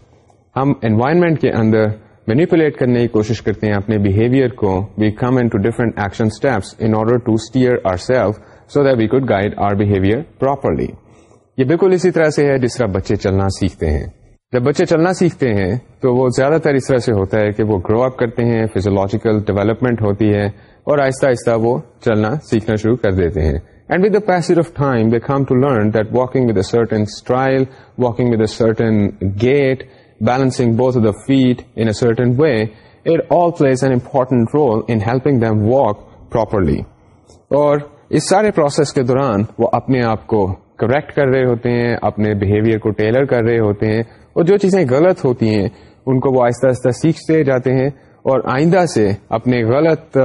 ہم انوائرمنٹ کے اندر مینیپولیٹ کرنے کی کوشش کرتے ہیں اپنے بہیویئر کو we come and to different action steps in order to steer our are self so that we could guide behaviour properly یہ بالکل اسی طرح سے ہے جس طرح بچے چلنا سیکھتے ہیں جب بچے چلنا سیکھتے ہیں تو وہ زیادہ تر اس طرح سے ہوتا ہے کہ وہ گرو اپ کرتے ہیں فیزولوجیکل ڈیولپمنٹ ہوتی ہے اور آہستہ آہستہ وہ چلنا سیکھنا شروع کر دیتے ہیں and with the pace of time they come to learn that walking with a certain style walking with a certain gait balancing both in a certain way it all plays an important role in helping them walk properly اور اس سارے process کے دوران وہ اپنے آپ کو correct کر رہے ہوتے ہیں اپنے بہیویئر کو ٹیلر کر رہے ہوتے ہیں اور جو چیزیں غلط ہوتی ہیں ان کو وہ آہستہ آہستہ سیکھتے جاتے ہیں اور آئندہ سے اپنے غلط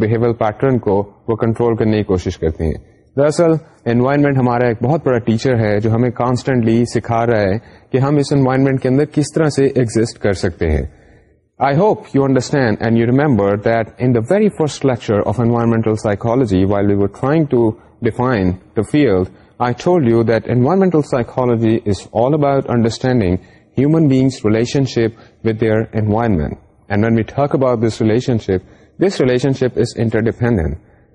بہیویئر پیٹرن کو وہ کنٹرول کرنے کی کوشش کرتے ہیں دراصل انوائرمنٹ ہمارا ایک بہت بڑا ٹیچر ہے جو ہمیں کانسٹنٹلی سکھا رہا ہے کہ ہم اس انوائرمنٹ کے اندر کس طرح سے ایگزٹ کر سکتے ہیں I hope you understand and you remember that in the very first lecture of environmental psychology while we were trying to define the field I told you that environmental psychology is all about understanding human beings relationship with یوروائرمنٹ when you talk about this relationship this relationship is inter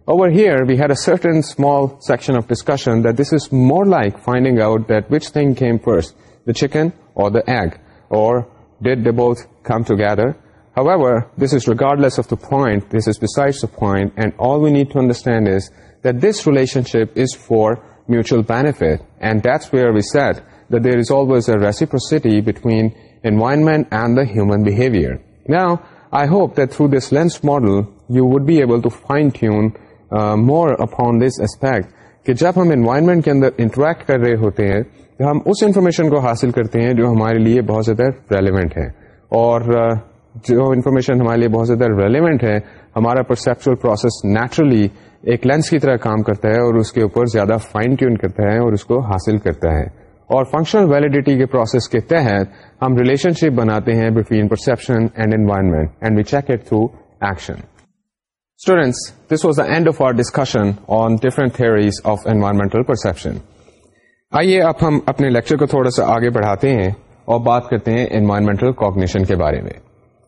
Over here, we had a certain small section of discussion that this is more like finding out that which thing came first, the chicken or the egg, or did they both come together? However, this is regardless of the point, this is besides the point, and all we need to understand is that this relationship is for mutual benefit, and that's where we said that there is always a reciprocity between environment and the human behavior. Now, I hope that through this lens model, you would be able to fine-tune more upon this aspect کہ جب ہم environment کے اندر interact کر رہے ہوتے ہیں تو ہم اس انفارمیشن کو حاصل کرتے ہیں جو ہمارے لیے بہت زیادہ ریلیونٹ ہے اور جو انفارمیشن ہمارے لیے بہت زیادہ ریلیونٹ ہے ہمارا پرسپچل پروسیس نیچرلی ایک لینس کی طرح کام کرتا ہے اور اس کے اوپر زیادہ فائن ٹیون کرتا ہے اور اس کو حاصل کرتا ہے اور فنکشنل ویلیڈیٹی کے پروسیس کے تحت ہم ریلیشن شپ بناتے ہیں between perception and environment and we check it through action students this was the end of our discussion on different theories of environmental perception آئیے اب ہم اپنے لیکچر کو تھوڑا سا آگے بڑھاتے ہیں اور بات کرتے ہیں انوائرمنٹل کوگنیشن کے بارے میں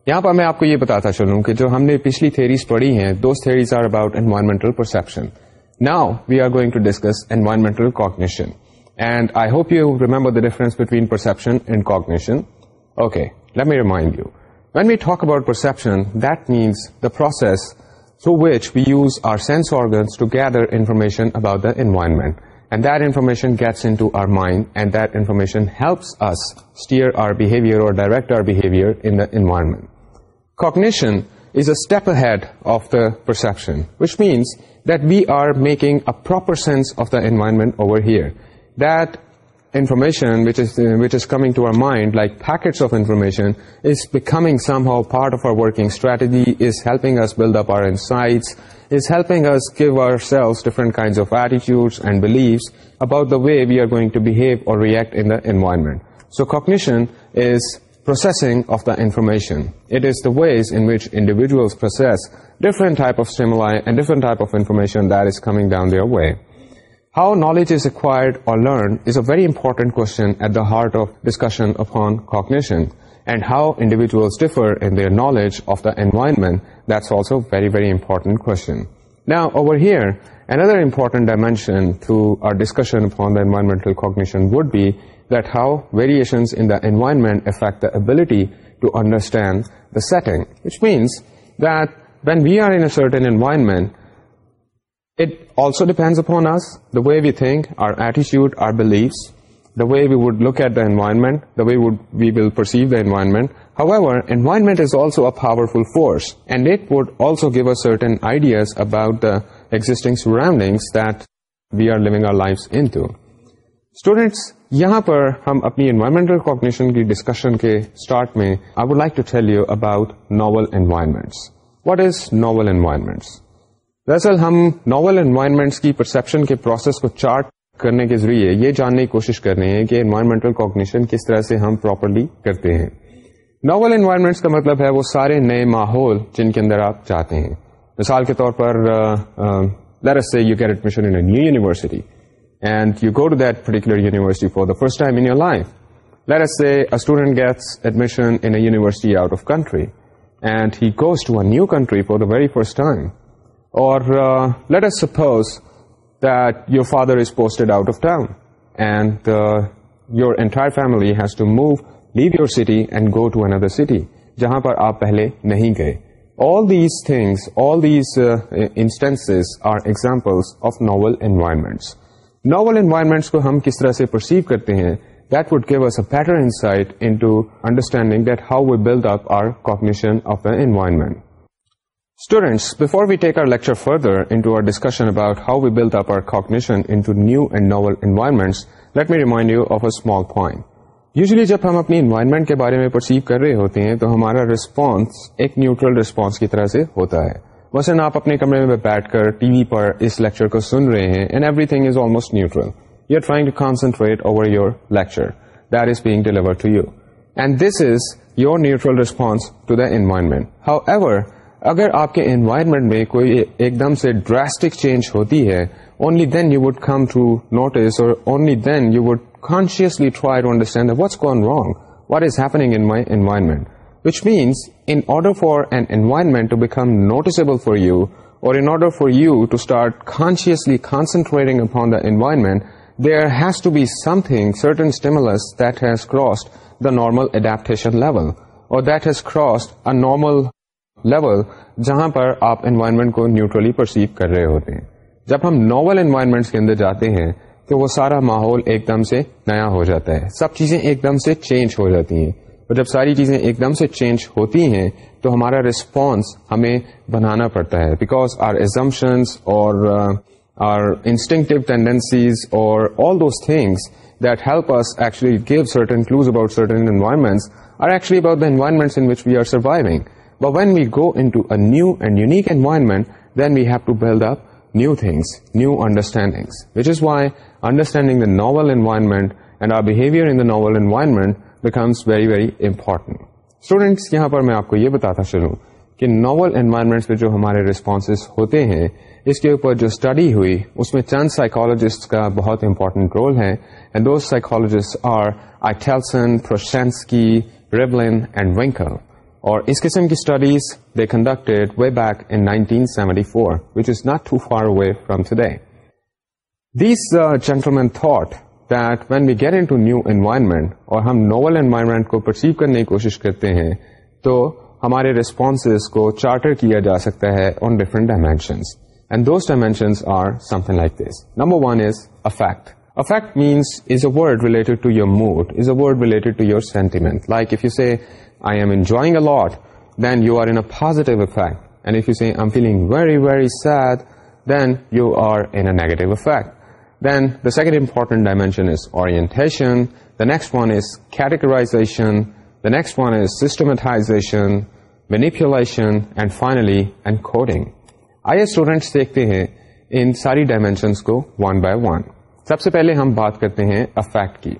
یہاں پر میں آپ کو یہ بتاتا چلوں کہ جو ہم نے پچھلی تھیریز پڑھی ہیں those theories are about environmental perception now we are going to discuss environmental cognition and I hope you remember the difference between perception and cognition okay let me remind you when we talk about perception that means the process through which we use our sense organs to gather information about the environment. And that information gets into our mind, and that information helps us steer our behavior or direct our behavior in the environment. Cognition is a step ahead of the perception, which means that we are making a proper sense of the environment over here. That information uh, which is coming to our mind, like packets of information, is becoming somehow part of our working strategy, is helping us build up our insights, is helping us give ourselves different kinds of attitudes and beliefs about the way we are going to behave or react in the environment. So cognition is processing of the information. It is the ways in which individuals process different type of stimuli and different type of information that is coming down their way. How knowledge is acquire or learn is a very important کوٹ of discussion upon cognition and how individuals differ knowledge of the environments very very important an ادرٹنٹ dimension through our ڈسکشنمنٹلشن would be داؤ ویریشنسمنٹ affect ability to understand setting Wade we آرٹنمنٹ it also depends upon S the way we think our ایٹیچیوڈ our beliefs the way we would look at the environment we will perceive the environment how environment is also a powerful force and it would also give certain ideas about the existing surrounding that we are لوگ life N to students یہاں پر ہم اپنی انوائرمنٹلشن کی discussion کے I would like to teach you about Nobel environments what is Nobel environments دراصل ہم ناول انوائرمنٹس کی پرسپشن کے پروسیس کو چارٹ کرنے کے ذریعے یہ جاننے کی کوشش کر رہے ہیں کہ انوائرمنٹل کوگنیشن کس طرح سے ہم پراپرلی کرتے ہیں ناول انوائرمنٹس کا مطلب ہے وہ سارے نئے ماحول جن کے اندر آپ چاہتے ہیں مثال کے طور پر درس سے you get admission in new university and you go to that particular university for the first time in your life Let us say a student gets admission in a university out of country and he goes to a new country for the very first time. Let's say تھرس father is posted out of town and your entire family has to move leave your city and go to another city جہاں پر آپ پہلے نہیں گئے all these things all these instances are example of novel environments novel environments کو ہم کس طرح سے پرسیو کرتے ہیں that would gives better insight into understanding that how we build up our cognition of a environment students before we take اریکر further discussion جب ہم اپنی کر رہے ہوتے ہیں تو ہمارا ریسپانس ایک نیوٹرل ریسپانس کی طرح سے ہوتا ہے وسن آپ اپنے کمرے میں بیٹھ کر ٹی وی پر اس لیکچر کو سن رہے ہیں اگر آپ کے انوائرمنٹ میں کوئی ایک دم سے ڈراسٹک چینج ہوتی ہے only then you would come to notice or only then you would consciously try to understand what's gone wrong what is happening in my environment which means in order for an environment to become noticeable for you or in order for you to start consciously concentrating upon the environment there has to be something certain stimulus that has crossed the normal adaptation level or that has crossed a normal level جہاں پر آپ environment کو neutrally perceive کر رہے ہوتے ہیں جب ہم نوول انوائرمنٹس کے اندر جاتے ہیں تو وہ سارا ماحول ایک دم سے نیا ہو جاتا ہے سب چیزیں ایک دم سے چینج ہو جاتی ہیں اور جب ساری چیزیں ایک دم سے چینج ہوتی ہیں تو ہمارا ریسپانس ہمیں بنانا پڑتا ہے because our assumptions or our instinctive tendencies or all those things that help us actually give certain clues about certain environments are actually about the environments in which we are surviving But when we go into a new and unique environment, then we have to build up new things, new understandings. Which is why understanding the novel environment and our behavior in the novel environment becomes very, very important. Students, یہاں پر میں آپ کو یہ بتاتا چلوں کہ novel environments پہ جو ہمارے responses ہوتے ہیں اس کے اوپر جو study ہوئی اس میں چند psychologists کا بہت important role ہے and those psychologists are Eitelson, Proshansky, Rivlin and Winkle. اور اس قسم کی studies they conducted way back in eighty four is not too far from today environment اور ہم نوول انوائرمنٹ کو پرسیو کرنے کی کوشش کرتے ہیں تو ہمارے ریسپونس کو چارٹر کیا جا سکتا ہے on different dimensions and those dimensions are something like this number one is affect affect means is a word related to your mood is a word related to your sentiment like if you سے ان ساری dimensions کو one by one سب سے پہلے ہم بات کرتے ہیں افیکٹ کی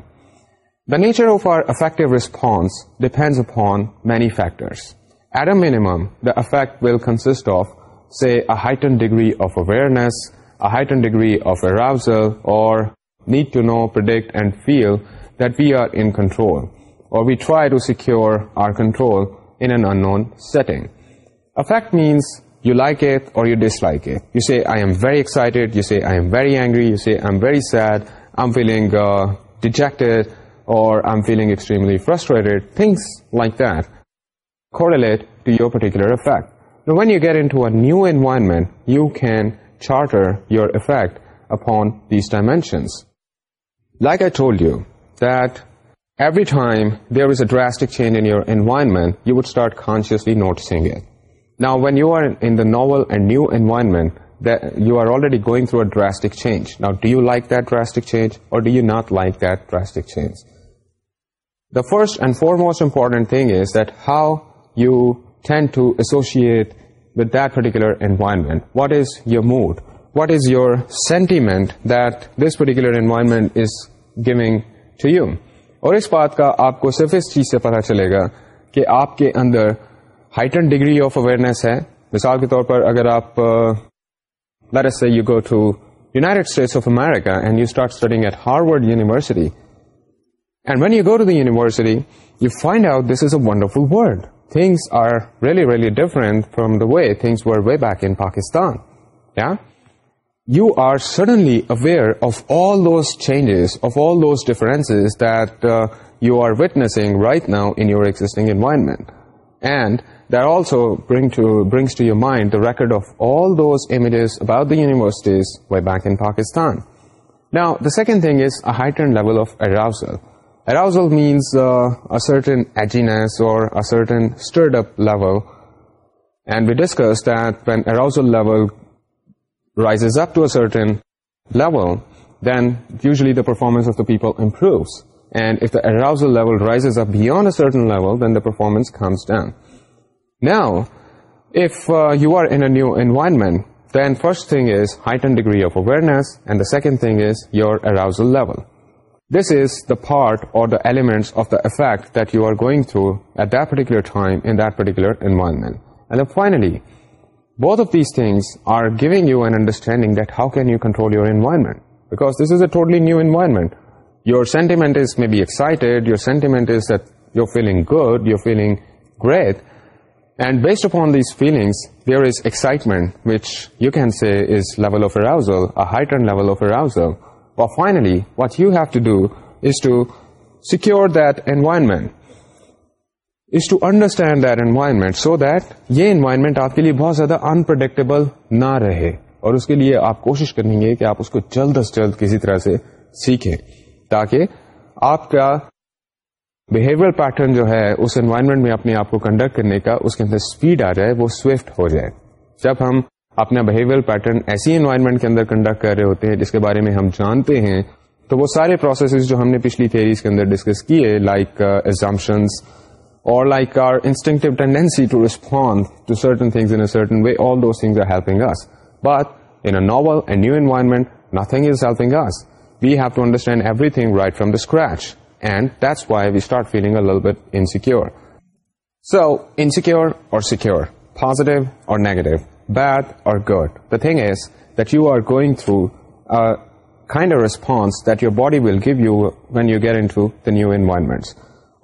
The nature of our affective response depends upon many factors. At a minimum, the affect will consist of, say, a heightened degree of awareness, a heightened degree of arousal, or need to know, predict, and feel that we are in control, or we try to secure our control in an unknown setting. Affect means you like it or you dislike it. You say, I am very excited. You say, I am very angry. You say, I'm very sad. I'm feeling uh, dejected or I'm feeling extremely frustrated, things like that correlate to your particular effect. Now, when you get into a new environment, you can charter your effect upon these dimensions. Like I told you, that every time there is a drastic change in your environment, you would start consciously noticing it. Now, when you are in the novel and new environment, that you are already going through a drastic change. Now, do you like that drastic change or do you not like that drastic change? first and foremost thing thing is that how you tend to associate that particular environment. What is your mood what is your sentiment that this particular environment is giving to you اور اس بات کا آپ کو صرف اس چیز سے پتا چلے گا کہ آپ کے اندر ہائٹن ڈگری آف اویئرنیس ہے مثال کے طور پر اگر آپ دس سے you go to United States of America and you start studying at Harvard university And when you go to the university, you find out this is a wonderful word. Things are really, really different from the way things were way back in Pakistan. Yeah? You are suddenly aware of all those changes, of all those differences that uh, you are witnessing right now in your existing environment. And that also brings to your mind the record of all those images about the universities way back in Pakistan. Now, the second thing is a heightened level of arousal. Arousal means eaten ایجنسن سٹرڈ اپن we discuss arousal rise اپنیس people improves and arousal performance now if you are in new environment then first thing is heightened degree of awareness and the second thing is your arousal This is the part or the elements of the effect that you are going through at that particular time in that particular environment. And then finally, both of these things are giving you an understanding that how can you control your environment, because this is a totally new environment. Your sentiment is maybe excited, your sentiment is that you're feeling good, you're feeling great, and based upon these feelings, there is excitement, which you can say is level of arousal, a heightened level of arousal. Finally what you have to do is to سیکورمینٹ understand that environment so that یہ بہت زیادہ unpredictable نہ رہے اور اس کے لیے آپ کوشش کریں گے کہ آپ اس کو جلد از جلد کسی طرح سے سیکھیں تاکہ آپ کا بہیویئر پیٹرن جو ہے اس انوائرمنٹ میں اپنے آپ کو کنڈکٹ کرنے کا اس کے اندر اسپیڈ آ جائے وہ سویفٹ ہو جائے جب ہم اپنا بہیویئر پیٹرن ایسی انوائرمنٹ کے اندر کنڈکٹ کر رہے ہوتے ہیں جس کے بارے میں ہم جانتے ہیں تو وہ سارے پروسیسز جو ہم نے پچھلی تھیریز کے اندر ڈسکس کیے لائک ایگزامشنس uh, اور like our instinct but in novel new environment nothing is helping we have to understand everything right from the scratch and that's why we start feeling insecure so insecure secure positive اور negative bad اور good the thing is that you are going through a response that your body will give you when you get in new environment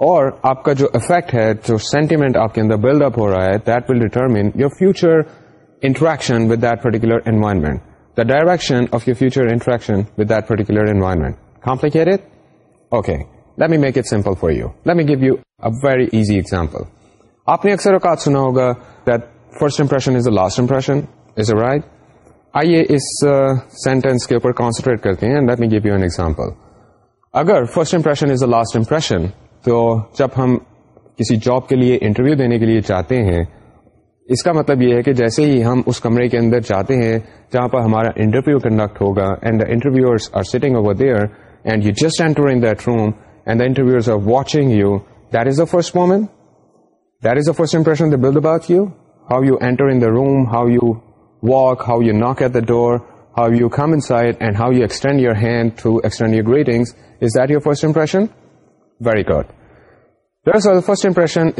اور آپ کا جو effect ہے جو sentiment آپ کے اندر بلڈ اپ ہو رہا ہے that will determine your future interaction with that particular environment the direction of your future interaction with that particular environment okay let me make it simple for you let me give you a very easy example آپ نے اکثر اوقات سنا ہوگا that first impression is the last impression is a right آئیے اس sentence کے اوپر کانسنٹریٹ کرتے ہیں let me give you an example اگر first impression is the last impression تو جب ہم کسی جاب کے لیے انٹرویو دینے کے لیے جاتے ہیں اس کا مطلب یہ ہے کہ جیسے ہی ہم اس کمرے کے اندر جاتے ہیں جہاں پر ہمارا انٹرویو کنڈکٹ ہوگا and the interviewers are over there and you just enter in that room and the interviewers are watching you that is the first moment that is the first impression build about you how you enter in the room how you walk how you knock at the door how you come in and how you extend your hand through extend your greeting is that your frustration very good frustrating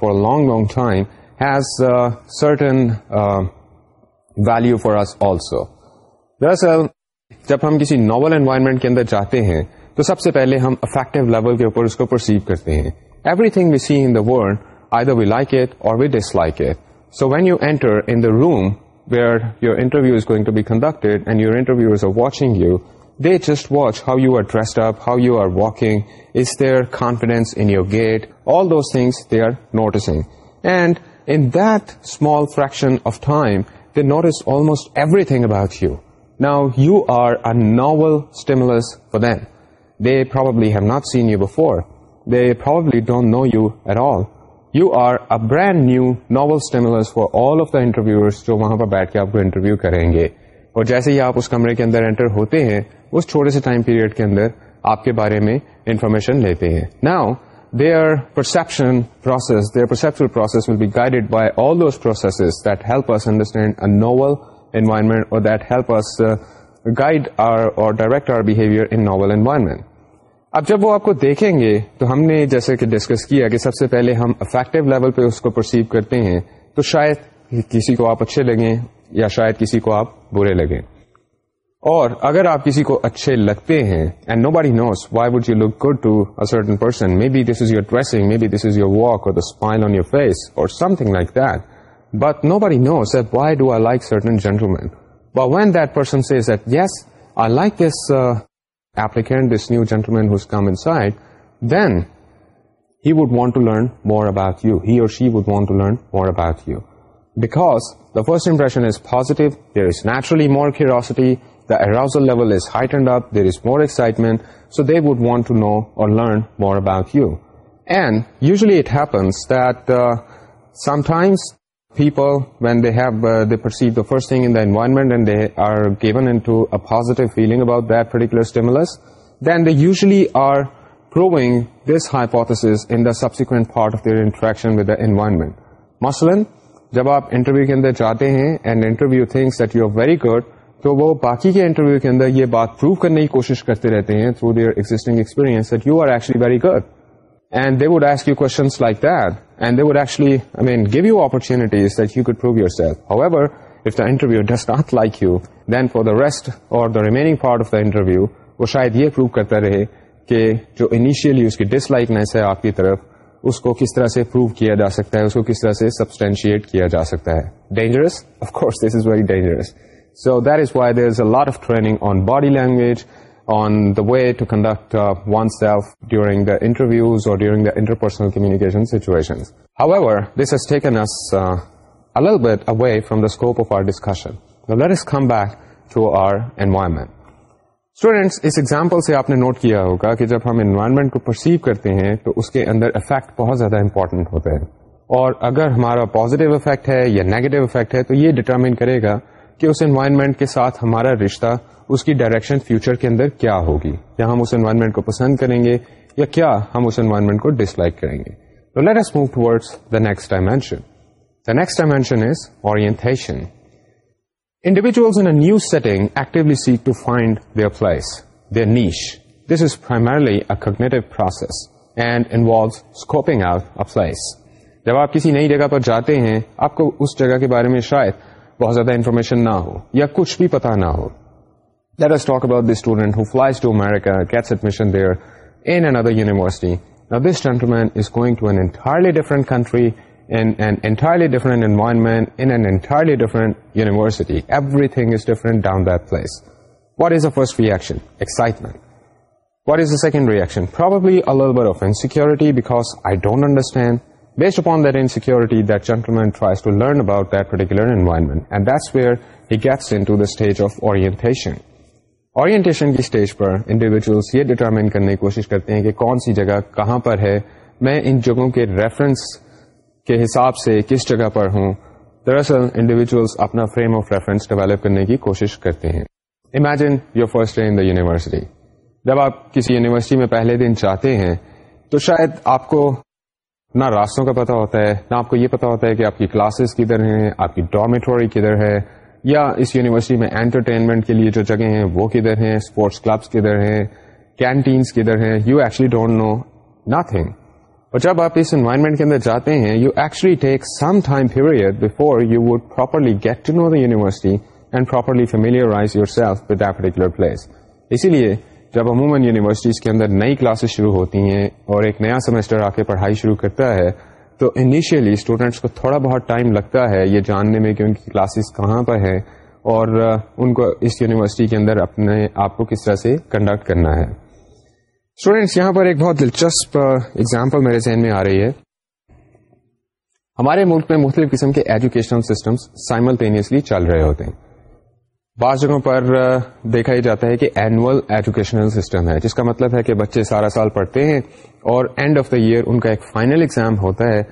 forge long time ہیزن value for also دراصل جب ہم کسی novel environment کے اندر جاتے ہیں تو سب سے پہلے ہم افیکٹو لیول کے اوپر اس کو پرسیو کرتے ہیں Everything we see in the world, either we like it or we dislike it. So when you enter in the room where your interview is going to be conducted and your interviewers are watching you, they just watch how you are dressed up, how you are walking, is there confidence in your gait, all those things they are noticing. And in that small fraction of time, they notice almost everything about you. Now, you are a novel stimulus for them. They probably have not seen you before. Proudly don't know you at all you are a brand new novel بیٹھ کے جیسے ہی آپ اس کمرے کے اندر enter ہوتے ہیں آپ کے بارے میں انفارمیشن لیتے ہیں now they are perception processing process will be guided by all those پروسیسزینڈلمنٹ اور اب جب وہ آپ کو دیکھیں گے تو ہم نے جیسے کہ ڈسکس کیا کہ سب سے پہلے ہم افیکٹو لیول پہ اس کو پرسیو کرتے ہیں تو شاید کسی کو آپ اچھے لگیں یا شاید کسی کو آپ برے لگیں اور اگر آپ کسی کو اچھے لگتے ہیں and nobody knows why would you look good to person may may be be this this is is your your dressing walk اور اسمائل آن یور فیس اور something like that but nobody knows at why do I like certain main when that person says yes I like this applicant, this new gentleman who's come inside, then he would want to learn more about you. He or she would want to learn more about you. Because the first impression is positive, there is naturally more curiosity, the arousal level is heightened up, there is more excitement, so they would want to know or learn more about you. And usually it happens that uh, sometimes people when they have they per environment and they are given about particular دینی are proving this hypothesis part of their interaction with environment مسل جب آپ interview کے اندر جاتے ہیں وہ باقی کے انٹرویو کے اندر یہ بات پروو کرنے کی کوشش کرتے رہتے ہیں through their existing experience you آرچ اینڈ پروو کرتا ریسٹ اور جو انیشیلی اس کی ڈس لائکنیس ہے آپ کی طرف اس کو کس طرح سے پروو کیا جا سکتا ہے اس کو کس طرح سے سبسٹینشیٹ کیا جا سکتا ہے dangerous course very dangerous so that is why there is a lot of training on body language way to conduct during اور ڈیورنگ اسٹوڈینٹ اس ایگزامپل سے آپ نے نوٹ کیا ہوگا کہ جب ہم انوائرمنٹ کو پرسیو کرتے ہیں تو اس کے اندر افیکٹ بہت زیادہ امپورٹنٹ ہوتے ہیں اور اگر ہمارا پوزیٹو افیکٹ ہے یا نیگیٹو افیکٹ ہے تو یہ ڈیٹرمین کرے گا کہ اس انوائرمنٹ کے ساتھ ہمارا رشتہ اس کی ڈائریکشن فیوچر کے اندر کیا ہوگی یا ہم اس انوائرمنٹ کو پسند کریں گے یا کیا ہم اس انوائرمنٹ کو ڈس لائک کریں گے تو let's move towards the next dimension the next dimension is orientation individuals in new setting actually seek to find their place their niche this is primarily اکنیٹو process and involves scoping of a place جب آپ کسی نئی جگہ پر جاتے ہیں آپ کو اس جگہ کے بارے میں شاید بہت زیادہ انفارمیشن نہ ہو یا کچھ بھی پتا نہ ہو let's talk about the student who flies to America gets admission there university gentleman is گوئنگرلی different country place. What university everything is different down what is the first reaction what is the second insecurity because I don't understand based orientation in سیکورٹیشن اور individuals یہ determine کرنے کی کوشش کرتے ہیں کہ کون سی جگہ کہاں پر ہے میں ان جگہوں کے ریفرنس کے حساب سے کس جگہ پر ہوں دراصل انڈیویجلس اپنا فریم آف ریفرنس ڈیولپ کرنے کی کوشش کرتے ہیں imagine your first day in the university جب آپ کسی یونیورسٹی میں پہلے دن جاتے ہیں تو شاید آپ کو نہ راستوں کا پتا ہوتا ہے نہ آپ کو یہ پتا ہوتا ہے کہ آپ کی کلاسز کدھر ہیں آپ کی ڈارمیٹوری کدھر ہے یا اس یونیورسٹی میں انٹرٹینمنٹ کے لیے جو جگہ ہیں وہ کدھر ہیں اسپورٹس کلبس کدھر ہیں کینٹینس کدھر ہیں you actually don't know nothing اور جب آپ اس انوائرمنٹ کے اندر جاتے ہیں you actually take some time before you properly get to know the university and properly familiarise your self particular place اسی لیے جب عموماً یونیورسٹیز کے اندر نئی کلاسز شروع ہوتی ہیں اور ایک نیا سیمسٹر کے پڑھائی شروع کرتا ہے تو انیشیلی اسٹوڈینٹس کو تھوڑا بہت ٹائم لگتا ہے یہ جاننے میں کہ ان کی کلاسز کہاں پر ہیں اور ان کو اس یونیورسٹی کے اندر اپنے آپ کو کس طرح سے کنڈکٹ کرنا ہے اسٹوڈینٹس یہاں پر ایک بہت دلچسپ اگزامپل میرے ذہن میں آ رہی ہے ہمارے ملک میں مختلف قسم کے ایجوکیشنل سسٹمس سائملٹینیسلی چل رہے ہوتے ہیں بعض جگہوں پر دیکھا ہی جاتا ہے کہ اینوئل ایجوکیشنل سسٹم ہے جس کا مطلب ہے کہ بچے سارا سال پڑھتے ہیں اور اینڈ آف دا ایئر ان کا ایک فائنل ایگزام ہوتا ہے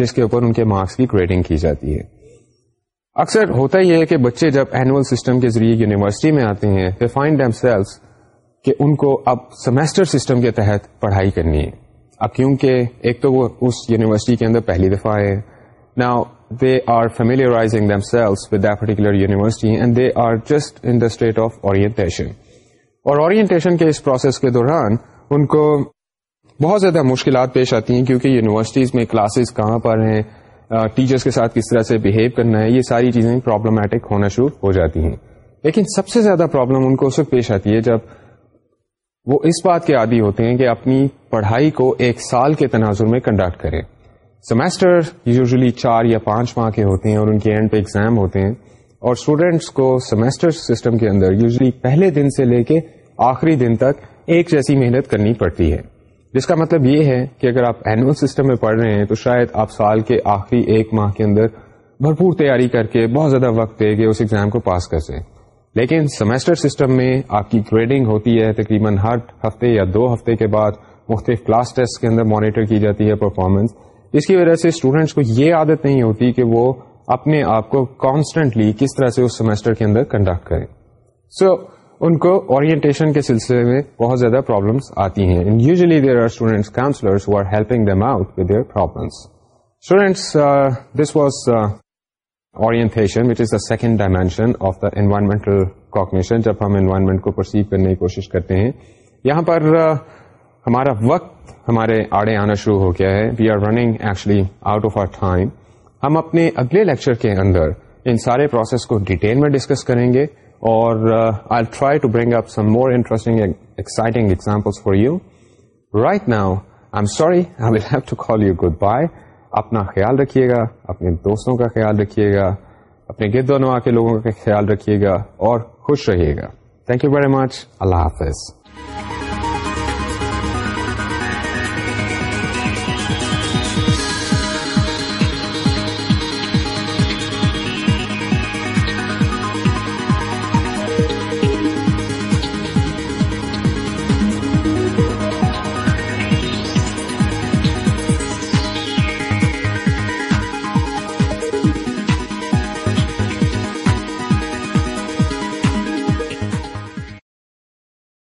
جس کے اوپر ان کے مارکس کی گریڈنگ کی جاتی ہے اکثر ہوتا یہ ہے کہ بچے جب اینوئل سسٹم کے ذریعے یونیورسٹی میں آتے ہیں دے سیلس کہ ان کو اب سمیسٹر سسٹم کے تحت پڑھائی کرنی ہے اب کیونکہ ایک تو وہ اس یونیورسٹی کے اندر پہلی دفعہ ہے نا they are family and they are just in the state of اور کے کے اس دوران ان کو بہت زیادہ مشکلات پیش آتی ہیں کیونکہ یونیورسٹیز میں کلاسز کہاں پر ہیں ٹیچرس کے ساتھ کس طرح سے بہیو کرنا ہے یہ ساری چیزیں پرابلمٹک ہونا شروع ہو جاتی ہیں لیکن سب سے زیادہ پرابلم ان کو اس وقت پیش آتی ہے جب وہ اس بات کے عادی ہوتے ہیں کہ اپنی پڑھائی کو ایک سال کے تناظر میں کنڈکٹ کریں سیمسٹر یوزلی چار یا پانچ ماہ کے ہوتے ہیں اور ان کے اینڈ پہ ایگزام ہوتے ہیں اور اسٹوڈینٹس کو سیمسٹر سسٹم کے اندر یوزلی پہلے دن سے لے کے آخری دن تک ایک جیسی محنت کرنی پڑتی ہے جس کا مطلب یہ ہے کہ اگر آپ اینوئل سسٹم میں پڑھ رہے ہیں تو شاید آپ سال کے آخری ایک ماہ کے اندر بھرپور تیاری کر کے بہت زیادہ وقت دے کے اس ایگزام کو پاس کر سکیں لیکن سیمسٹر سسٹم میں آپ کی گریڈنگ ہوتی ہے تقریباً ہر ہفتے یا دو ہفتے کے بعد مختلف کلاس ٹیسٹ کے اندر مانیٹر کی جاتی ہے پرفارمنس اس کی وجہ سے اسٹوڈینٹس کو یہ عادت نہیں ہوتی کہ وہ اپنے آپ کو کانسٹنٹلی کس طرح سے اس کے اندر کنڈکٹ کریں سو so, ان کو اورینٹیشن کے سلسلے میں بہت زیادہ پرابلمس آتی ہیں usually there are are students students counsellors helping out with their problems this was orientation is the second dimension of the environmental انوائرمنٹلشن جب ہم انوائرمنٹ کو پرسیو کرنے کی کوشش کرتے ہیں یہاں پر uh, ہمارا وقت ہمارے آڑے آنا شروع ہو گیا ہے we are running actually out of our time ہم اپنے اگلے لیکچر کے اندر ان سارے پروسیس کو ڈیٹیل میں ڈسکس کریں گے اور I try to bring up some more interesting exciting example for you right now I am sorry I will have to call you goodbye اپنا خیال رکھیے گا اپنے دوستوں کا خیال رکھیے گا اپنے گرد و نما کے لوگوں کا خیال رکھیے گا اور خوش رہیے گا تھینک یو ویری مچ اللہ حافظ